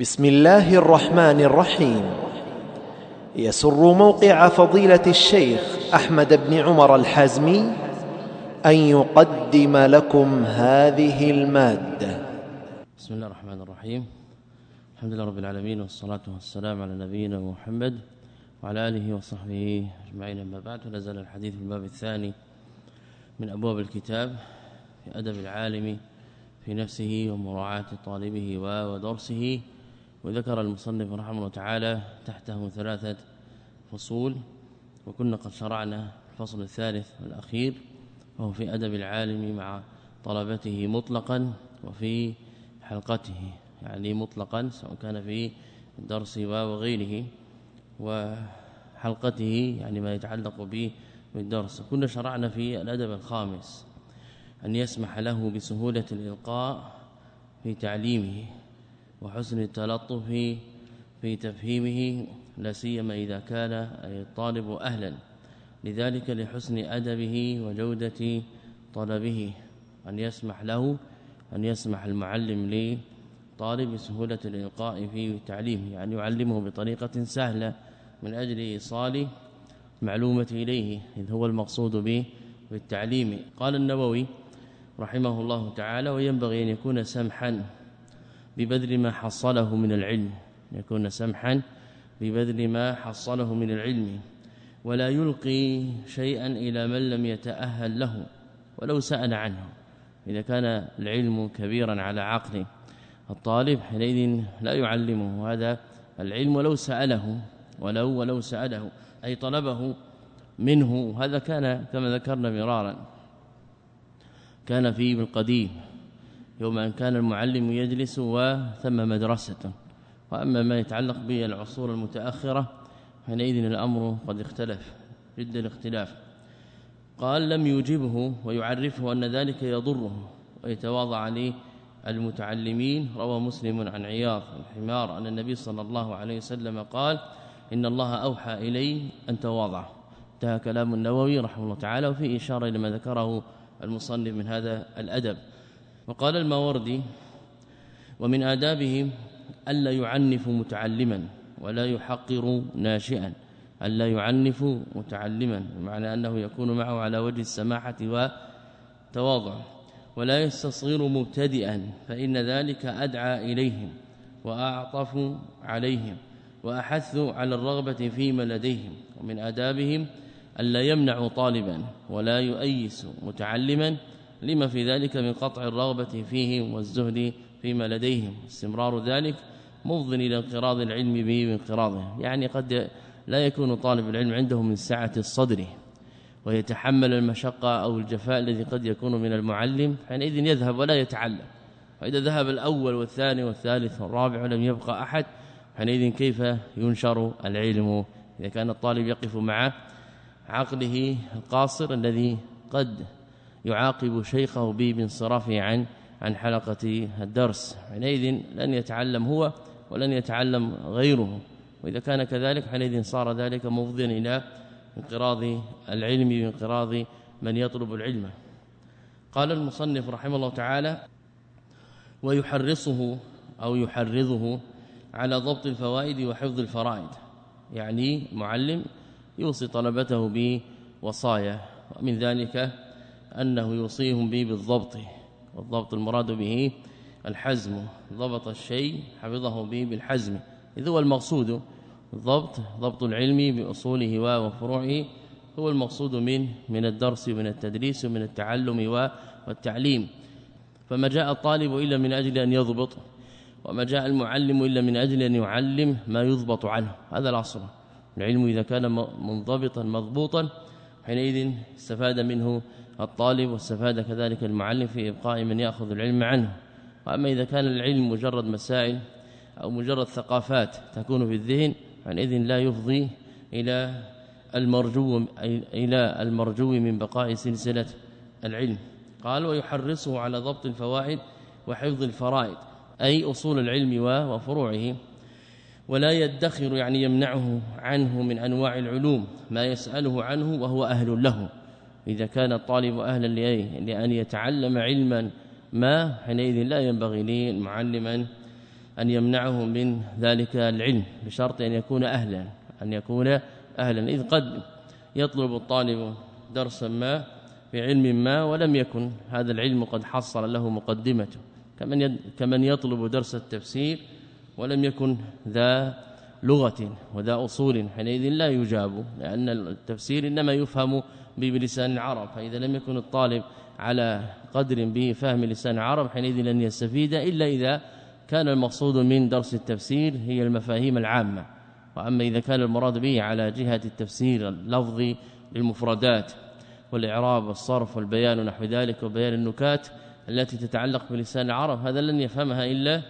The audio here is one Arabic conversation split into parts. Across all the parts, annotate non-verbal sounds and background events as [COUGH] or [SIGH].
بسم الله الرحمن الرحيم. يسر موقع فضيلة الشيخ أحمد بن عمر الحازمي أن يقدم لكم هذه المادة. بسم الله الرحمن الرحيم. الحمد لله رب العالمين والصلاة والسلام على نبينا محمد وعلى آله وصحبه أجمعين. أما بعد فنزل الحديث في الباب الثاني من أبواب الكتاب في أدب العالم في نفسه ومراعاة طالبه ودرسه. وذكر المصنف رحمه الله تعالى تحته ثلاثة فصول وكنا قد شرعنا الفصل الثالث والأخير وهو في أدب العالم مع طلبته مطلقا وفي حلقته يعني مطلقا سواء كان في الدرس وغيره وحلقته يعني ما يتعلق به بالدرس. كنا شرعنا في الأدب الخامس أن يسمح له بسهولة الإلقاء في تعليمه. وحسن التلطف في تفهيمه لا سيما إذا كان الطالب أهلا. لذلك لحسن أدبه وجودة طلبه أن يسمح له أن يسمح المعلم لطالب بسهولة الإلقاء في تعليمه يعني يعلمه بطريقة سهلة من أجل إيصال معلومة إليه إذ هو المقصود به بالتعليم. قال النووي رحمه الله تعالى وينبغي أن يكون سمحا ببذل ما حصله من العلم. يكون سمحا ببذل ما حصله من العلم. ولا يلقي شيئا إلى من لم يتأهل له ولو سأل عنه. إذا كان العلم كبيرا على عقل الطالب حينئذ لا يعلمه. هذا العلم ولو سأله ولو ولو سأله أي طلبه منه. هذا كان كما ذكرنا مرارا. كان في القديم يوم أن كان المعلم يجلس وثم مدرسة. وأما ما يتعلق بالعصور المتأخرة حينئذ الأمر قد اختلف جد الاختلاف. قال لم يجبه ويعرفه أن ذلك يضره ويتواضع عليه المتعلمين روى مسلم عن عياض الحمار أن النبي صلى الله عليه وسلم قال إن الله أوحى إلي أن تواضع. انتهى كلام النووي رحمه الله تعالى وفي إشارة إلى ما ذكره المصنف من هذا الأدب. وقال الماوردي ومن آدابهم ألا يعنف متعلما ولا يحقر ناشئا ألا يعنف متعلما بمعنى أنه يكون معه على وجه السماحة والتواضع ولا يستصغر مبتدئا فإن ذلك أدعى إليهم وأعطف عليهم وأحث على الرغبة فيما لديهم ومن آدابهم ألا يمنع طالبا ولا يؤيس متعلما لما في ذلك من قطع الرغبة فيهم والزهد فيما لديهم. استمرار ذلك مفض إلى انقراض العلم به وانقراضه. يعني قد لا يكون طالب العلم عنده من سعة الصدر ويتحمل المشقة أو الجفاء الذي قد يكون من المعلم حينئذ يذهب ولا يتعلم. وإذا ذهب الأول والثاني والثالث والرابع ولم يبقى أحد حينئذ كيف ينشر العلم؟ إذا كان الطالب يقف مع عقله القاصر الذي قد يعاقب شيخه به بانصرافه عن عن حلقة الدرس. حينئذ لن يتعلم هو ولن يتعلم غيره. وإذا كان كذلك حينئذ صار ذلك مفضيا إلى انقراض العلم وانقراض من يطلب العلم. قال المصنف رحمه الله تعالى ويحرصه أو يحرضه على ضبط الفوائد وحفظ الفرائد يعني معلم يوصي طلبته بوصايا. ومن ذلك أنه يوصيهم به بالضبط والضبط المراد به الحزم ضبط الشيء حفظه به بالحزم. إذ هو المقصود الضبط ضبط العلم بأصوله وفروعه هو المقصود من من الدرس ومن التدريس ومن التعلم والتعليم. فما جاء الطالب إلا من أجل أن يضبط وما جاء المعلم إلا من أجل أن يعلم ما يضبط عنه. هذا الأصل العلم إذا كان منضبطا مضبوطا حينئذ استفاد منه الطالب واستفاد كذلك المعلم في إبقاء من يأخذ العلم عنه. وأما إذا كان العلم مجرد مسائل أو مجرد ثقافات تكون في الذهن حينئذ لا يفضي إلى المرجو إلى المرجو من بقاء سلسلة العلم. قال ويحرصه على ضبط الفوائد وحفظ الفرائد أي أصول العلم وفروعه. ولا يدخر يعني يمنعه عنه من أنواع العلوم ما يسأله عنه وهو أهل له. إذا كان الطالب أهلا لأن يتعلم علما ما حينئذ لا ينبغي للمعلم أن يمنعه من ذلك العلم بشرط أن يكون أهلا أن يكون أهلا. إذ قد يطلب الطالب درسا ما بعلم ما ولم يكن هذا العلم قد حصل له مقدمته. كمن كمن يطلب درس التفسير ولم يكن ذا لغة وذا أصول حينئذ لا يجاب لأن التفسير إنما يفهم بلسان العرب فإذا لم يكن الطالب على قدر بفهم لسان العرب حينئذ لن يستفيد إلا إذا كان المقصود من درس التفسير هي المفاهيم العامة. وأما إذا كان المراد به على جهة التفسير اللفظي للمفردات والإعراب والصرف والبيان ونحو ذلك وبيان النكات التي تتعلق بلسان العرب هذا لن يفهمها إلا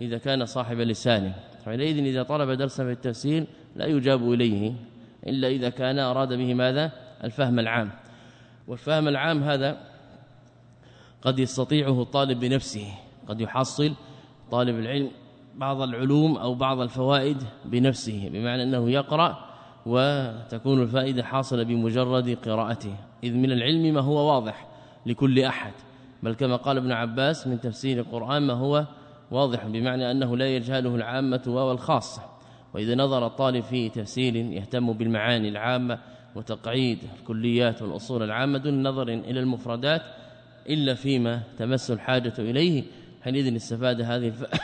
إذا كان صاحب لسانه. فحينئذ إذا طلب درسا في التفسير لا يجاب إليه إلا إذا كان أراد به ماذا؟ الفهم العام. والفهم العام هذا قد يستطيعه الطالب بنفسه قد يحصل طالب العلم بعض العلوم أو بعض الفوائد بنفسه بمعنى أنه يقرأ وتكون الفائدة حاصلة بمجرد قراءته. إذ من العلم ما هو واضح لكل أحد. بل كما قال ابن عباس من تفسير القرآن ما هو واضح بمعنى أنه لا يجهله العامة والخاصة وإذا نظر الطالب في تفسير يهتم بالمعاني العامة وتقعيد الكليات والأصول العامة دون نظر إلى المفردات إلا فيما تمس الحاجة إليه. حينئذ استفاد هذه الف... [COUGHS]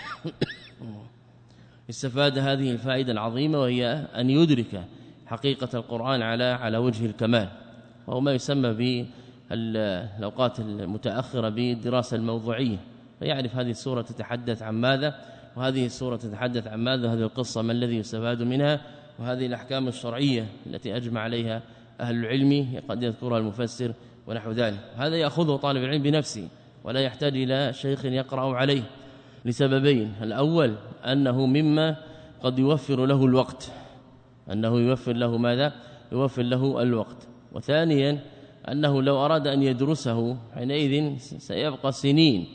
استفاد هذه الفائدة العظيمة وهي أن يدرك حقيقة القرآن على على وجه الكمال. وهو ما يسمى بالأوقات المتأخرة بالدراسة الموضوعية. فيعرف هذه السورة تتحدث عن ماذا وهذه السورة تتحدث عن ماذا هذه القصة ما الذي يستفاد منها. وهذه الأحكام الشرعية التي أجمع عليها أهل العلم قد يذكرها المفسر ونحو ذلك. هذا يأخذه طالب العلم بنفسه ولا يحتاج إلى شيخ يقرأ عليه لسببين. الأول أنه مما قد يوفر له الوقت. أنه يوفر له ماذا؟ يوفر له الوقت. وثانيا أنه لو أراد أن يدرسه حينئذ سيبقى سنين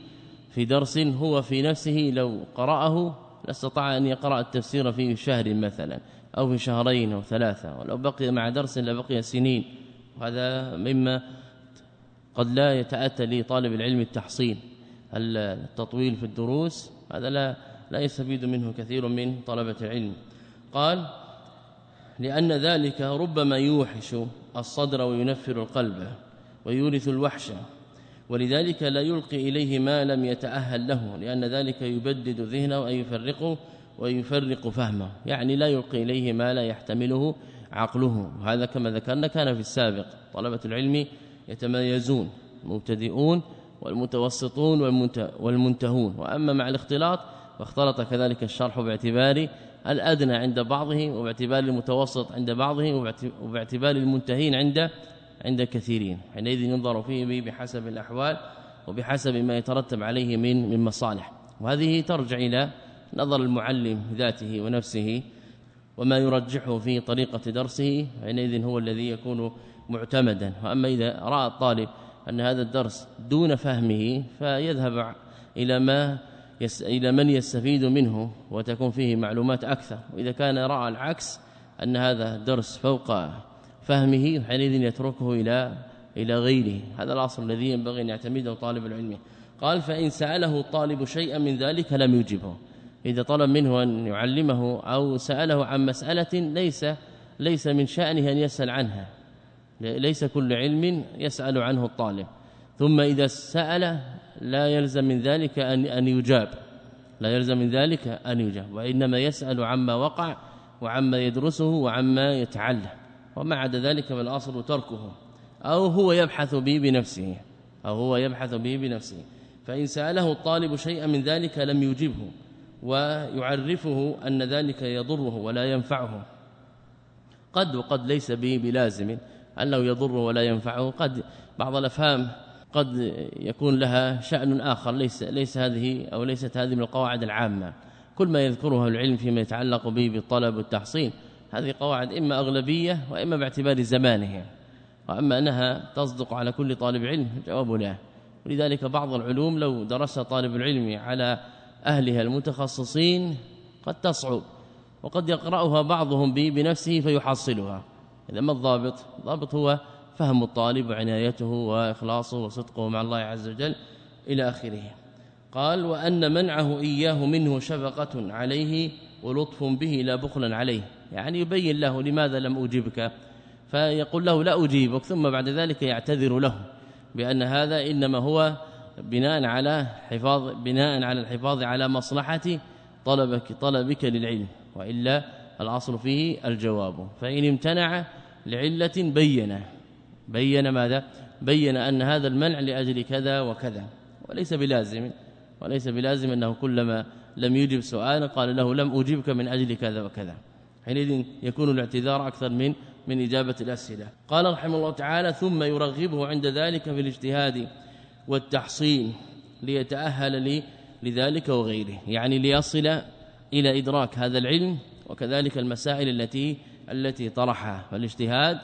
في درس هو في نفسه لو قرأه لاستطاع أن يقرأ التفسير في شهر مثلا. أو في شهرين أو ثلاثة ولو بقي مع درس لبقي سنين. وهذا مما قد لا يتأتى لطالب العلم التحصيل. التطويل في الدروس؟ هذا لا لا يستفيد منه كثير من طلبة العلم. قال لأن ذلك ربما يوحش الصدر وينفر القلب ويورث الوحشة ولذلك لا يلقي إليه ما لم يتأهل له لأن ذلك يبدد ذهنه أي يفرقه ويفرق فهمه يعني لا يلقي إليه ما لا يحتمله عقله. وهذا كما ذكرنا كان في السابق. طلبة العلم يتميزون مبتدئون والمتوسطون والمنتهون. وأما مع الاختلاط واختلط كذلك الشرح باعتبار الأدنى عند بعضهم وباعتبار المتوسط عند بعضهم وباعتبار المنتهين عند عند كثيرين. حينئذ ينظر فيه بحسب الأحوال وبحسب ما يترتب عليه من من مصالح. وهذه ترجع إلى نظر المعلم ذاته ونفسه وما يرجحه في طريقة درسه حينئذ هو الذي يكون معتمدا. وأما إذا رأى الطالب أن هذا الدرس دون فهمه فيذهب إلى ما يس إلى من يستفيد منه وتكون فيه معلومات أكثر. وإذا كان رأى العكس أن هذا درس فوق فهمه حينئذ يتركه إلى إلى غيره. هذا الأصل الذي ينبغي أن يعتمده طالب العلم. قال فإن سأله الطالب شيئا من ذلك لم يجبه. إذا طلب منه أن يعلمه أو سأله عن مسألة ليس ليس من شأنه أن يسأل عنها. ليس كل علم يسأل عنه الطالب. ثم إذا سأل لا يلزم من ذلك أن أن يجاب. لا يلزم من ذلك أن يجاب. وإنما يسأل عما وقع وعما يدرسه وعما يتعلم. وما عدا ذلك فالأصل تركه. أو هو يبحث به بنفسه. أو هو يبحث به بنفسه. فإن سأله الطالب شيئا من ذلك لم يجبه. ويعرفه أن ذلك يضره ولا ينفعه. قد وقد ليس به بلازم انه يضر ولا ينفعه؟ قد بعض الأفهام قد يكون لها شأن آخر. ليس ليس هذه أو ليست هذه من القواعد العامة. كل ما يذكرها العلم فيما يتعلق به بالطلب والتحصيل هذه قواعد إما أغلبية وإما باعتبار زمانها وأما أنها تصدق على كل طالب علم جواب لا. ولذلك بعض العلوم لو درس طالب العلم على أهلها المتخصصين قد تصعب وقد يقرأها بعضهم بنفسه فيحصلها. إذا ما الضابط؟ الضابط هو فهم الطالب وعنايته وإخلاصه وصدقه مع الله عز وجل إلى آخره. قال وأن منعه إياه منه شفقة عليه ولطف به لا بخلا عليه. يعني يبين له لماذا لم أجيبك. فيقول له لا أجيبك. ثم بعد ذلك يعتذر له بأن هذا إنما هو بناء على حفاظ بناء على الحفاظ على مصلحة طلبك طلبك للعلم وإلا الأصل فيه الجواب. فإن امتنع لعلة بين بين ماذا؟ بين أن هذا المنع لأجل كذا وكذا. وليس بلازم. وليس بلازم أنه كلما لم يجب سؤالا قال له لم أجيبك من أجل كذا وكذا. حينئذ يكون الاعتذار أكثر من من إجابة الأسئلة. قال رحمه الله تعالى ثم يرغبه عند ذلك في الاجتهاد والتحصين ليتأهل لي لذلك وغيره يعني ليصل إلى إدراك هذا العلم وكذلك المسائل التي التي طرحها. فالاجتهاد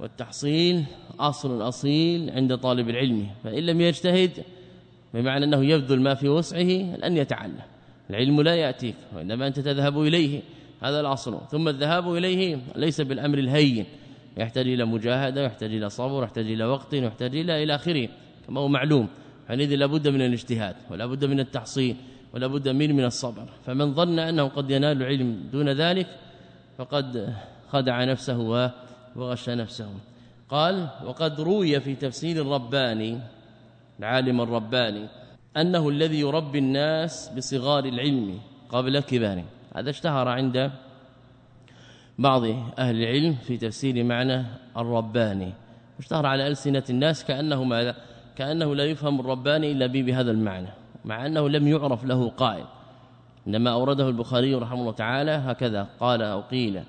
والتحصيل أصل أصيل عند طالب العلم فإن لم يجتهد بمعنى أنه يبذل ما في وسعه لن يتعلم. العلم لا يأتيك وإنما أنت تذهب إليه هذا الأصل. ثم الذهاب إليه ليس بالأمر الهين يحتاج إلى مجاهدة يحتاج إلى صبر يحتاج إلى وقت يحتاج إلى إلى آخره. كما هو معلوم. حينئذ لابد من الاجتهاد ولا بد من التحصيل ولا بد من من الصبر. فمن ظن أنه قد ينال العلم دون ذلك فقد خدع نفسه وغش نفسه. قال وقد روي في تفسير الرباني العالم الرباني أنه الذي يربي الناس بصغار العلم قبل كباره هذا اشتهر عند بعض أهل العلم في تفسير معنى الرباني. اشتهر على ألسنة الناس كأنه ماذا؟ كأنه لا يفهم الرباني إلا بهذا المعنى مع أنه لم يعرف له قائل. إنما أورده البخاري رحمه الله تعالى هكذا قال أو قيل.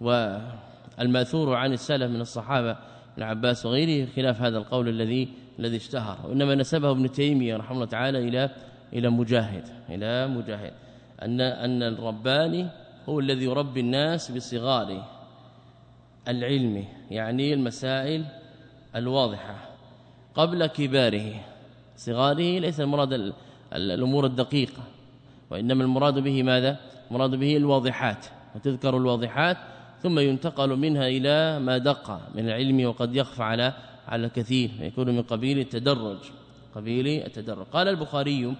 والمأثور عن السلف من الصحابة ابن عباس وغيره خلاف هذا القول الذي الذي اشتهر. وإنما نسبه ابن تيمية رحمه الله تعالى إلى إلى مجاهد إلى مجاهد. ان أن الرباني هو الذي يربي الناس بصغار العلم يعني المسائل الواضحة. قبل كباره. صغاره ليس المراد الأمور الدقيقة وإنما المراد به ماذا؟ المراد به الواضحات وتذكر الواضحات ثم ينتقل منها إلى ما دق من العلم وقد يخفى على على الكثير يكون من قبيل التدرج قبيل التدرج. قال البخاري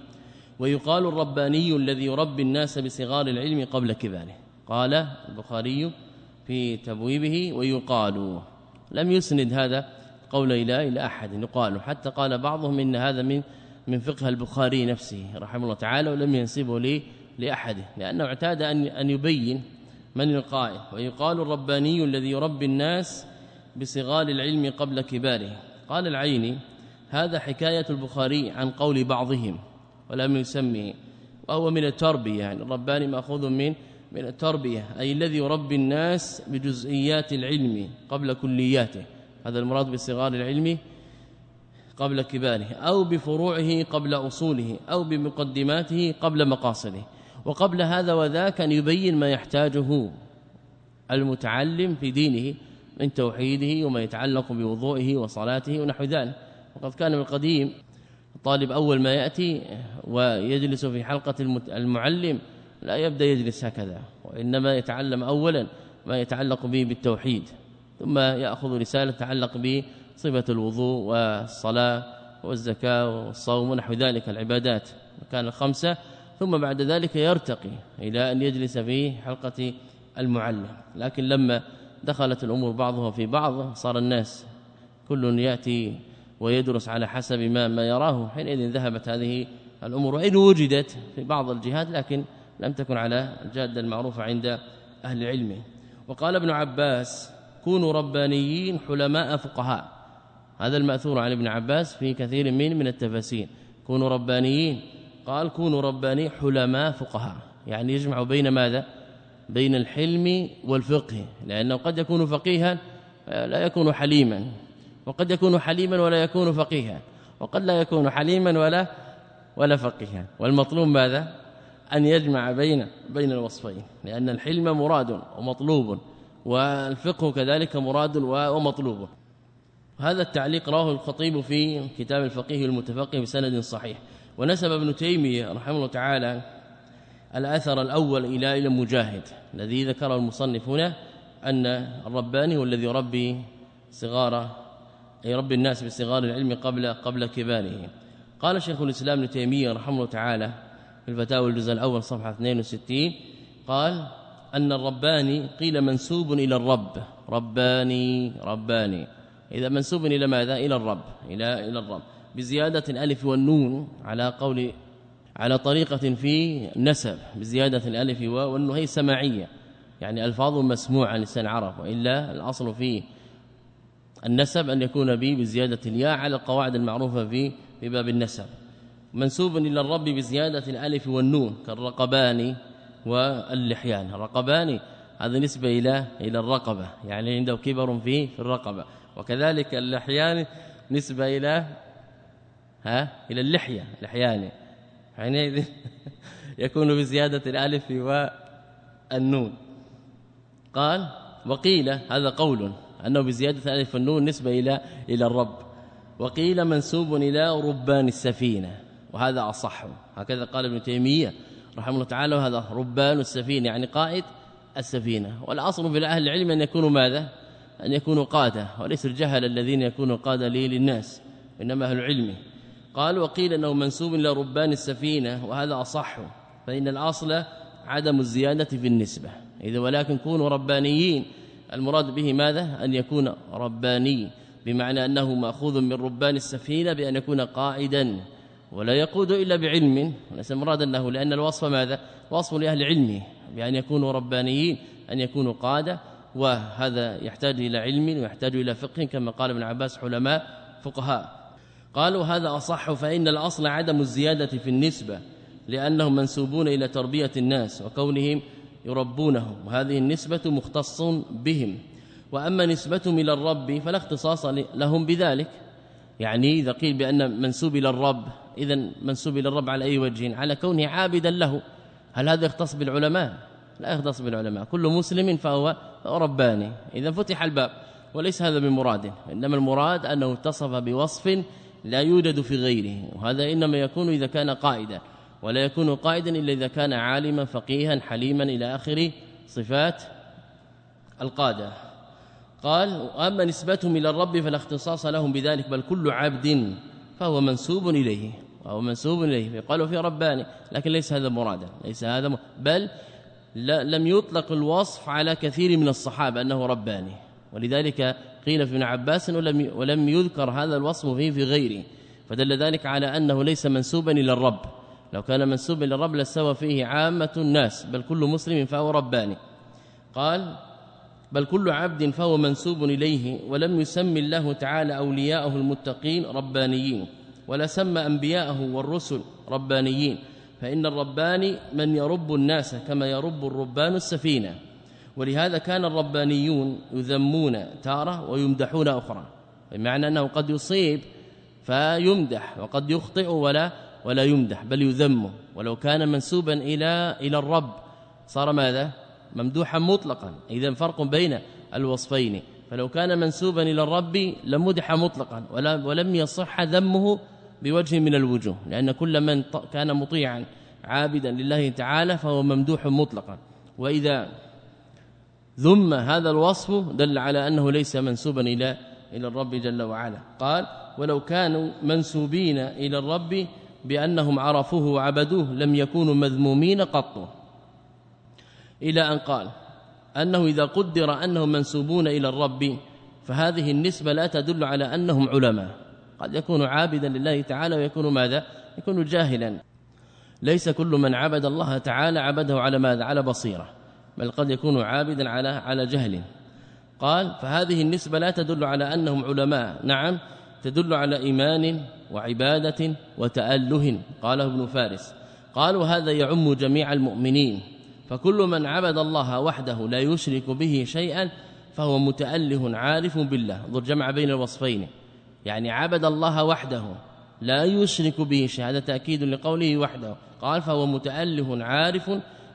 ويقال الرباني الذي يربي الناس بصغار العلم قبل كباره. قال البخاري في تبويبه ويقال. لم يسند هذا قول إلى إلى أحد. يقال حتى قال بعضهم إن هذا من من فقه البخاري نفسه رحمه الله تعالى ولم ينسبه لي لأحد لأنه اعتاد أن أن يبين من القائل ويقال الرباني الذي يربي الناس بصغار العلم قبل كباره. قال العيني هذا حكاية البخاري عن قول بعضهم ولم يسمه وهو من التربية. يعني الرباني مأخوذ من من التربية أي الذي يربي الناس بجزئيات العلم قبل كلياته. هذا المراد بصغار العلم قبل كباره أو بفروعه قبل أصوله أو بمقدماته قبل مقاصده. وقبل هذا وذاك أن يبين ما يحتاجه المتعلم في دينه من توحيده وما يتعلق بوضوئه وصلاته ونحو ذلك. وقد كان من القديم الطالب أول ما يأتي ويجلس في حلقة المعلم لا يبدأ يجلس هكذا وإنما يتعلم اولا ما يتعلق به بالتوحيد. ثم يأخذ رسالة تتعلق بصفة الوضوء والصلاة والزكاة والصوم ونحو ذلك العبادات كان الخمسة. ثم بعد ذلك يرتقي إلى أن يجلس في حلقة المعلم. لكن لما دخلت الأمور بعضها في بعض صار الناس كل يأتي ويدرس على حسب ما ما يراه. حينئذ ذهبت هذه الأمور وإن وجدت في بعض الجهات لكن لم تكن على الجاده المعروفة عند أهل العلم. وقال ابن عباس كونوا ربانيين حلماء فقهاء. هذا المأثور عن ابن عباس في كثير من من التفاسير. كونوا ربانيين. قال كونوا رباني حلماء فقهاء. يعني يجمع بين ماذا؟ بين الحلم والفقه. لأنه قد يكون فقيها لا يكون حليما. وقد يكون حليما ولا يكون فقيها. وقد لا يكون حليما ولا ولا فقيها. والمطلوب ماذا؟ أن يجمع بين بين الوصفين. لأن الحلم مراد ومطلوب. والفقه كذلك مراد ومطلوب. هذا التعليق رواه الخطيب في كتاب الفقيه المتفقه بسند صحيح. ونسب ابن تيمية رحمه الله تعالى الأثر الأول إلى إلى مجاهد الذي ذكره المصنف هنا أن الرباني هو الذي يربي صغار يربي الناس بصغار العلم قبل قبل كباره. قال شيخ الإسلام ابن تيمية رحمه الله تعالى في الفتاوى الجزء الأول صفحة 62 قال أن الرباني قيل منسوب إلى الرب. رباني رباني. إذا منسوب إلى ماذا؟ إلى الرب. إلى إلى الرب. بزيادة الألف والنون على قول على طريقة في نسب. بزيادة الألف والنون هي سماعية. يعني ألفاظ مسموعة لسان عرب وإلا الأصل فيه النسب أن يكون به بزيادة الياء على القواعد المعروفة في في باب النسب. منسوب إلى الرب بزيادة الألف والنون كالرقبان واللحيان الرقبان هذا نسبة إلى إلى الرقبة يعني عنده كبر في في الرقبة. وكذلك اللحيان نسبة إلى ها إلى اللحية لحيان حينئذ [LAUGHS] يكون بزياده الألف والنون. قال وقيل هذا قول أنه بزياده الألف والنون نسبة إلى إلى الرب. وقيل منسوب إلى ربان السفينة وهذا أصح. هكذا قال ابن تيمية. رحمه الله تعالى وهذا ربان السفينه يعني قائد السفينة. والأصل في أهل العلم أن يكونوا ماذا؟ أن يكونوا قادة وليس الجهل الذين يكونوا قادة لي للناس إنما أهل العلم. قال وقيل أنه منسوب إلى ربان السفينة وهذا أصح فإن الأصل عدم الزيادة في النسبة. إذا ولكن كونوا ربانيين المراد به ماذا؟ أن يكون رباني بمعنى أنه مأخوذ من ربان السفينة بأن يكون قائدا. ولا يقود إلا بعلم. ليس مراد انه لأن الوصف ماذا؟ وصف لأهل علمه بأن يكونوا ربانيين أن يكونوا قادة. وهذا يحتاج إلى علم ويحتاج إلى فقه كما قال ابن عباس علماء فقهاء. قالوا هذا أصح فإن الأصل عدم الزيادة في النسبة لأنهم منسوبون إلى تربية الناس وكونهم يربونهم. وهذه النسبة مختص بهم. وأما نسبتهم إلى الرب فلا اختصاص لهم بذلك. يعني إذا قيل بأن منسوب إلى الرب اذا منسوب إلى الرب على أي وجه؟ على كونه عابدا له. هل هذا يختص بالعلماء؟ لا يختص بالعلماء. كل مسلم فهو رباني. إذا فتح الباب وليس هذا من مراد إنما المراد أنه اتصف بوصف لا يوجد في غيره. وهذا إنما يكون إذا كان قائدا. ولا يكون قائدا إلا إذا كان عالما فقيها حليما إلى آخر صفات القادة. قال وأما نسبتهم إلى الرب فلا اختصاص لهم بذلك بل كل عبد فهو منسوب إليه. وهو منسوب إليه. قالوا في رباني لكن ليس هذا مرادا ليس هذا. بل لم يطلق الوصف على كثير من الصحابة أنه رباني. ولذلك قيل في ابن عباس ولم ولم يذكر هذا الوصف فيه في غيره. فدل ذلك على أنه ليس منسوبا إلى الرب. لو كان منسوبا إلى الرب لسوى فيه عامة الناس بل كل مسلم فهو رباني. قال بل كل عبد فهو منسوب إليه ولم يسمي الله تعالى أولياءه المتقين ربانيين. ولا سمى أنبياءه والرسل ربانيين. فإن الرباني من يرب الناس كما يرب الربان السفينة. ولهذا كان الربانيون يذمون تارة ويمدحون أخرى. بمعنى أنه قد يصيب فيمدح وقد يخطئ ولا ولا يمدح بل يذم ولو كان منسوبا إلى إلى الرب صار ماذا؟ ممدوحا مطلقا. اذا فرق بين الوصفين. فلو كان منسوبا إلى الرب لمدح مطلقا ولم يصح ذمه بوجه من الوجوه لأن كل من كان مطيعا عابدا لله تعالى فهو ممدوح مطلقا. وإذا ذم هذا الوصف دل على أنه ليس منسوبا إلى إلى الرب جل وعلا. قال ولو كانوا منسوبين إلى الرب بأنهم عرفوه وعبدوه لم يكونوا مذمومين قط. إلى أن قال أنه إذا قدر أنهم منسوبون إلى الرب فهذه النسبة لا تدل على أنهم علماء. قد يكون عابدا لله تعالى ويكون ماذا؟ يكون جاهلا. ليس كل من عبد الله تعالى عبده على ماذا؟ على بصيرة بل قد يكون عابدا على على جهل. قال فهذه النسبة لا تدل على أنهم علماء. نعم تدل على إيمان وعبادة وتأله. قاله ابن فارس. قالوا هذا يعم جميع المؤمنين. فكل من عبد الله وحده لا يشرك به شيئا فهو متأله عارف بالله. ذو الجمع بين الوصفين. يعني عبد الله وحده لا يشرك به هذا تأكيد لقوله وحده. قال فهو متأله عارف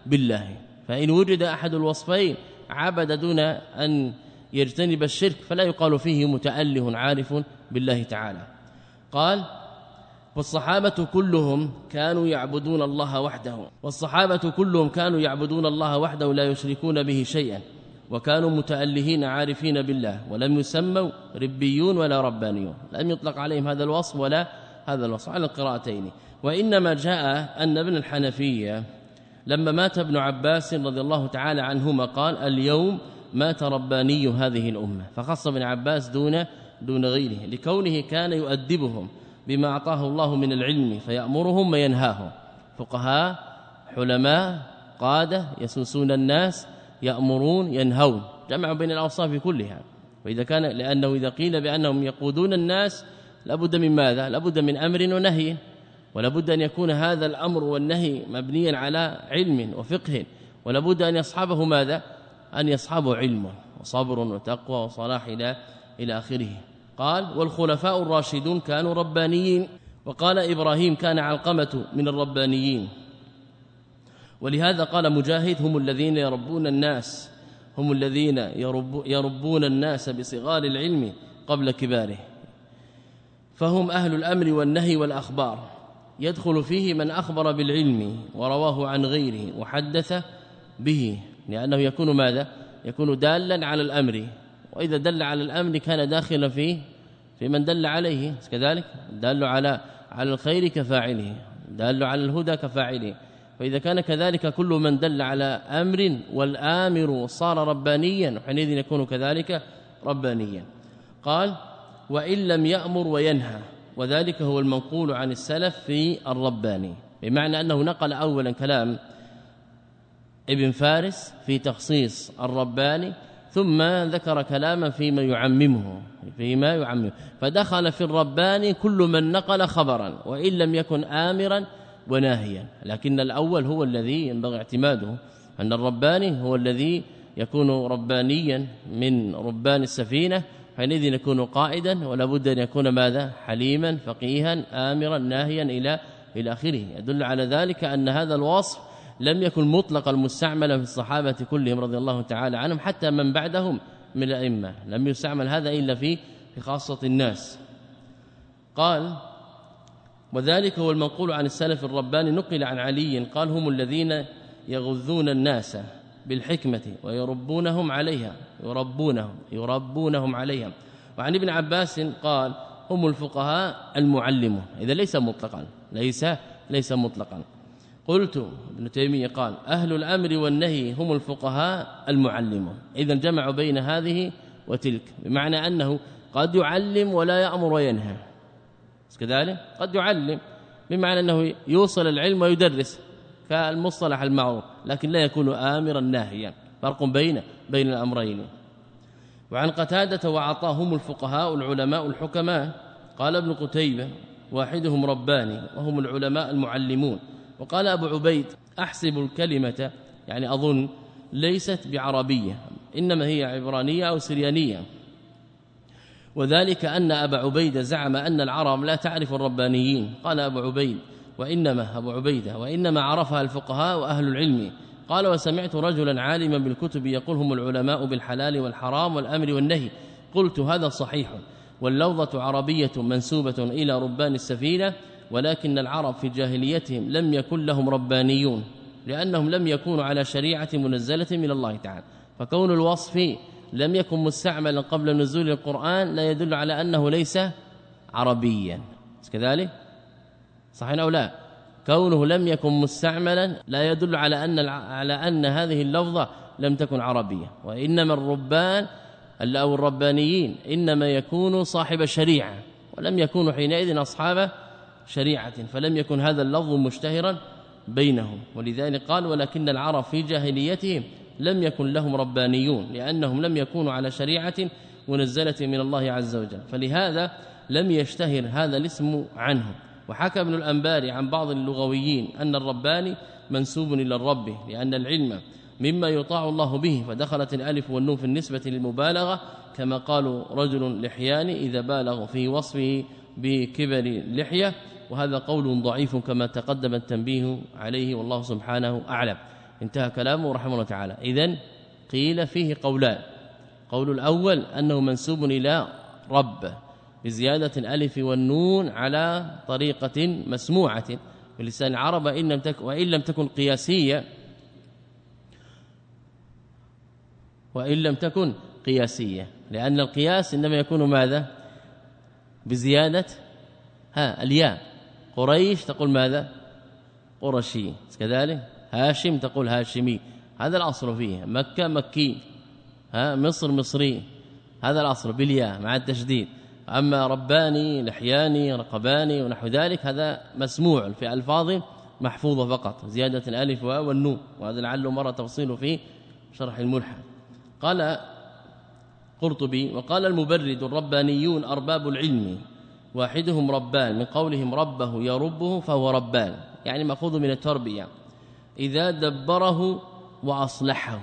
بالله. فإن وجد أحد الوصفين عبد دون أن يجتنب الشرك فلا يقال فيه متأله عارف بالله تعالى. قال والصحابة كلهم كانوا يعبدون الله وحده. والصحابة كلهم كانوا يعبدون الله وحده لا يشركون به شيئا. وكانوا متألهين عارفين بالله ولم يسموا ربيون ولا ربانيون. لم يطلق عليهم هذا الوصف ولا هذا الوصف على القراءتين. وإنما جاء أن ابن الحنفية لما مات ابن عباس رضي الله تعالى عنهما قال اليوم مات رباني هذه الأمة فخص ابن عباس دون دون غيره لكونه كان يؤدبهم بما أعطاه الله من العلم فيأمرهم وينهاهم. فقهاء حلماء قادة يسوسون الناس يأمرون ينهون جمعوا بين الأوصاف كلها. وإذا كان لأنه إذا قيل بأنهم يقودون الناس لابد من ماذا؟ لابد من أمر ونهي. ولابد أن يكون هذا الأمر والنهي مبنيا على علم وفقه. ولابد أن يصحبه ماذا؟ أن يصحبه علم وصبر وتقوى وصلاح إلى إلى آخره. قال والخلفاء الراشدون كانوا ربانيين. وقال إبراهيم كان علقمة من الربانيين. ولهذا قال مجاهد هم الذين يربون الناس هم الذين يرب يربون الناس بصغار العلم قبل كباره. فهم أهل الأمر والنهي والأخبار. يدخل فيه من أخبر بالعلم ورواه عن غيره وحدث به. لأنه يكون ماذا؟ يكون دالا على الأمر. وإذا دل على الأمر كان داخلا فيه في من دل عليه. كذلك؟ دل على على الخير كفاعله. دل على الهدى كفاعله. فإذا كان كذلك كل من دل على أمر والآمر صار ربانيا حينئذ يكون كذلك ربانيا. قال وإن لم يأمر وينهى وذلك هو المنقول عن السلف في الرباني. بمعنى أنه نقل أولا كلام ابن فارس في تخصيص الرباني ثم ذكر كلاما فيما يعممه فيما يعممه فدخل في الرباني كل من نقل خبرا وإن لم يكن آمرا وناهيا. لكن الأول هو الذي ينبغي اعتماده أن الرباني هو الذي يكون ربانيا من ربان السفينة حينئذ يكون قائدا ولا بد أن يكون ماذا؟ حليما فقيها آمرا ناهيا إلى إلى آخره. يدل على ذلك أن هذا الوصف لم يكن مطلقا مستعملا في الصحابة كلهم رضي الله تعالى عنهم حتى من بعدهم من الأئمة. لم يستعمل هذا إلا في في خاصة الناس. قال وذلك هو المنقول عن السلف الرباني نقل عن علي قال هم الذين يغذون الناس بالحكمة ويربونهم عليها يربونهم يربونهم عليها. وعن ابن عباس قال هم الفقهاء المعلمون. إذا ليس مطلقا ليس ليس مطلقا. قلت ابن تيمية قال أهل الأمر والنهي هم الفقهاء المعلمون. اذا جمعوا بين هذه وتلك بمعنى أنه قد يعلم ولا يأمر وينهى. كذلك؟ قد يعلم بمعنى أنه يوصل العلم ويدرس كالمصطلح المعروف لكن لا يكون امرا ناهيا. فرق بين بين الأمرين. وعن قتادة وعطاهم الفقهاء العلماء الحكماء قال ابن قتيبة واحدهم رباني وهم العلماء المعلمون وقال أبو عبيد أحسب الكلمة يعني أظن ليست بعربية إنما هي عبرانية أو سريانية. وذلك أن أبا عبيد زعم أن العرب لا تعرف الربانيين. قال أبو عبيد وإنما أبو عبيدة وإنما عرفها الفقهاء وأهل العلم. قال وسمعت رجلا عالما بالكتب يقول هم العلماء بالحلال والحرام والأمر والنهي. قلت هذا صحيح. واللوظة عربية منسوبة إلى ربان السفينة ولكن العرب في جاهليتهم لم يكن لهم ربانيون لأنهم لم يكونوا على شريعة منزلة من الله تعالى. فكون الوصف لم يكن مستعملا قبل نزول القرآن لا يدل على أنه ليس عربيا. كذلك؟ صحيح أو لا؟ كونه لم يكن مستعملا لا يدل على أن على أن هذه اللفظة لم تكن عربية. وإنما الربان أو الربانيين إنما يكون صاحب شريعة ولم يكونوا حينئذ أصحاب شريعة فلم يكن هذا اللفظ مشتهرا بينهم. ولذلك قال ولكن العرب في جاهليتهم لم يكن لهم ربانيون لأنهم لم يكونوا على شريعة منزلة من الله عز وجل. فلهذا لم يشتهر هذا الاسم عنهم. وحكى ابن الأنباري عن بعض اللغويين أن الرباني منسوب إلى الرب لأن العلم مما يطاع الله به. فدخلت الألف والنون في النسبة للمبالغة كما قالوا رجل لحياني إذا بالغ في وصفه بكبر اللحيه وهذا قول ضعيف كما تقدم التنبيه عليه والله سبحانه أعلم. انتهى كلامه رحمه الله تعالى. اذا قيل فيه قولان. قول الأول أنه منسوب إلى رب بزيادة الألف والنون على طريقة مسموعة. بلسان العرب إن لم تكن وإن لم تكن قياسية وإن لم تكن قياسية. لأن القياس إنما يكون ماذا؟ بزيادة ها الياء. قريش تقول ماذا؟ قرشي. كذلك؟ هاشم تقول هاشمي هذا الاصل فيه مكة مكي ها مصر مصري هذا الاصل بالياء مع التشديد. أما رباني لحياني رقباني ونحو ذلك هذا مسموع في ألفاظ محفوظة فقط زيادة الألف والنون وهذا لعله مره تفصيل في شرح الملحد. قال قرطبي وقال المبرد الربانيون أرباب العلم واحدهم ربان من قولهم ربه يربه فهو ربان يعني مأخوذ من التربية. إذا دبره وأصلحه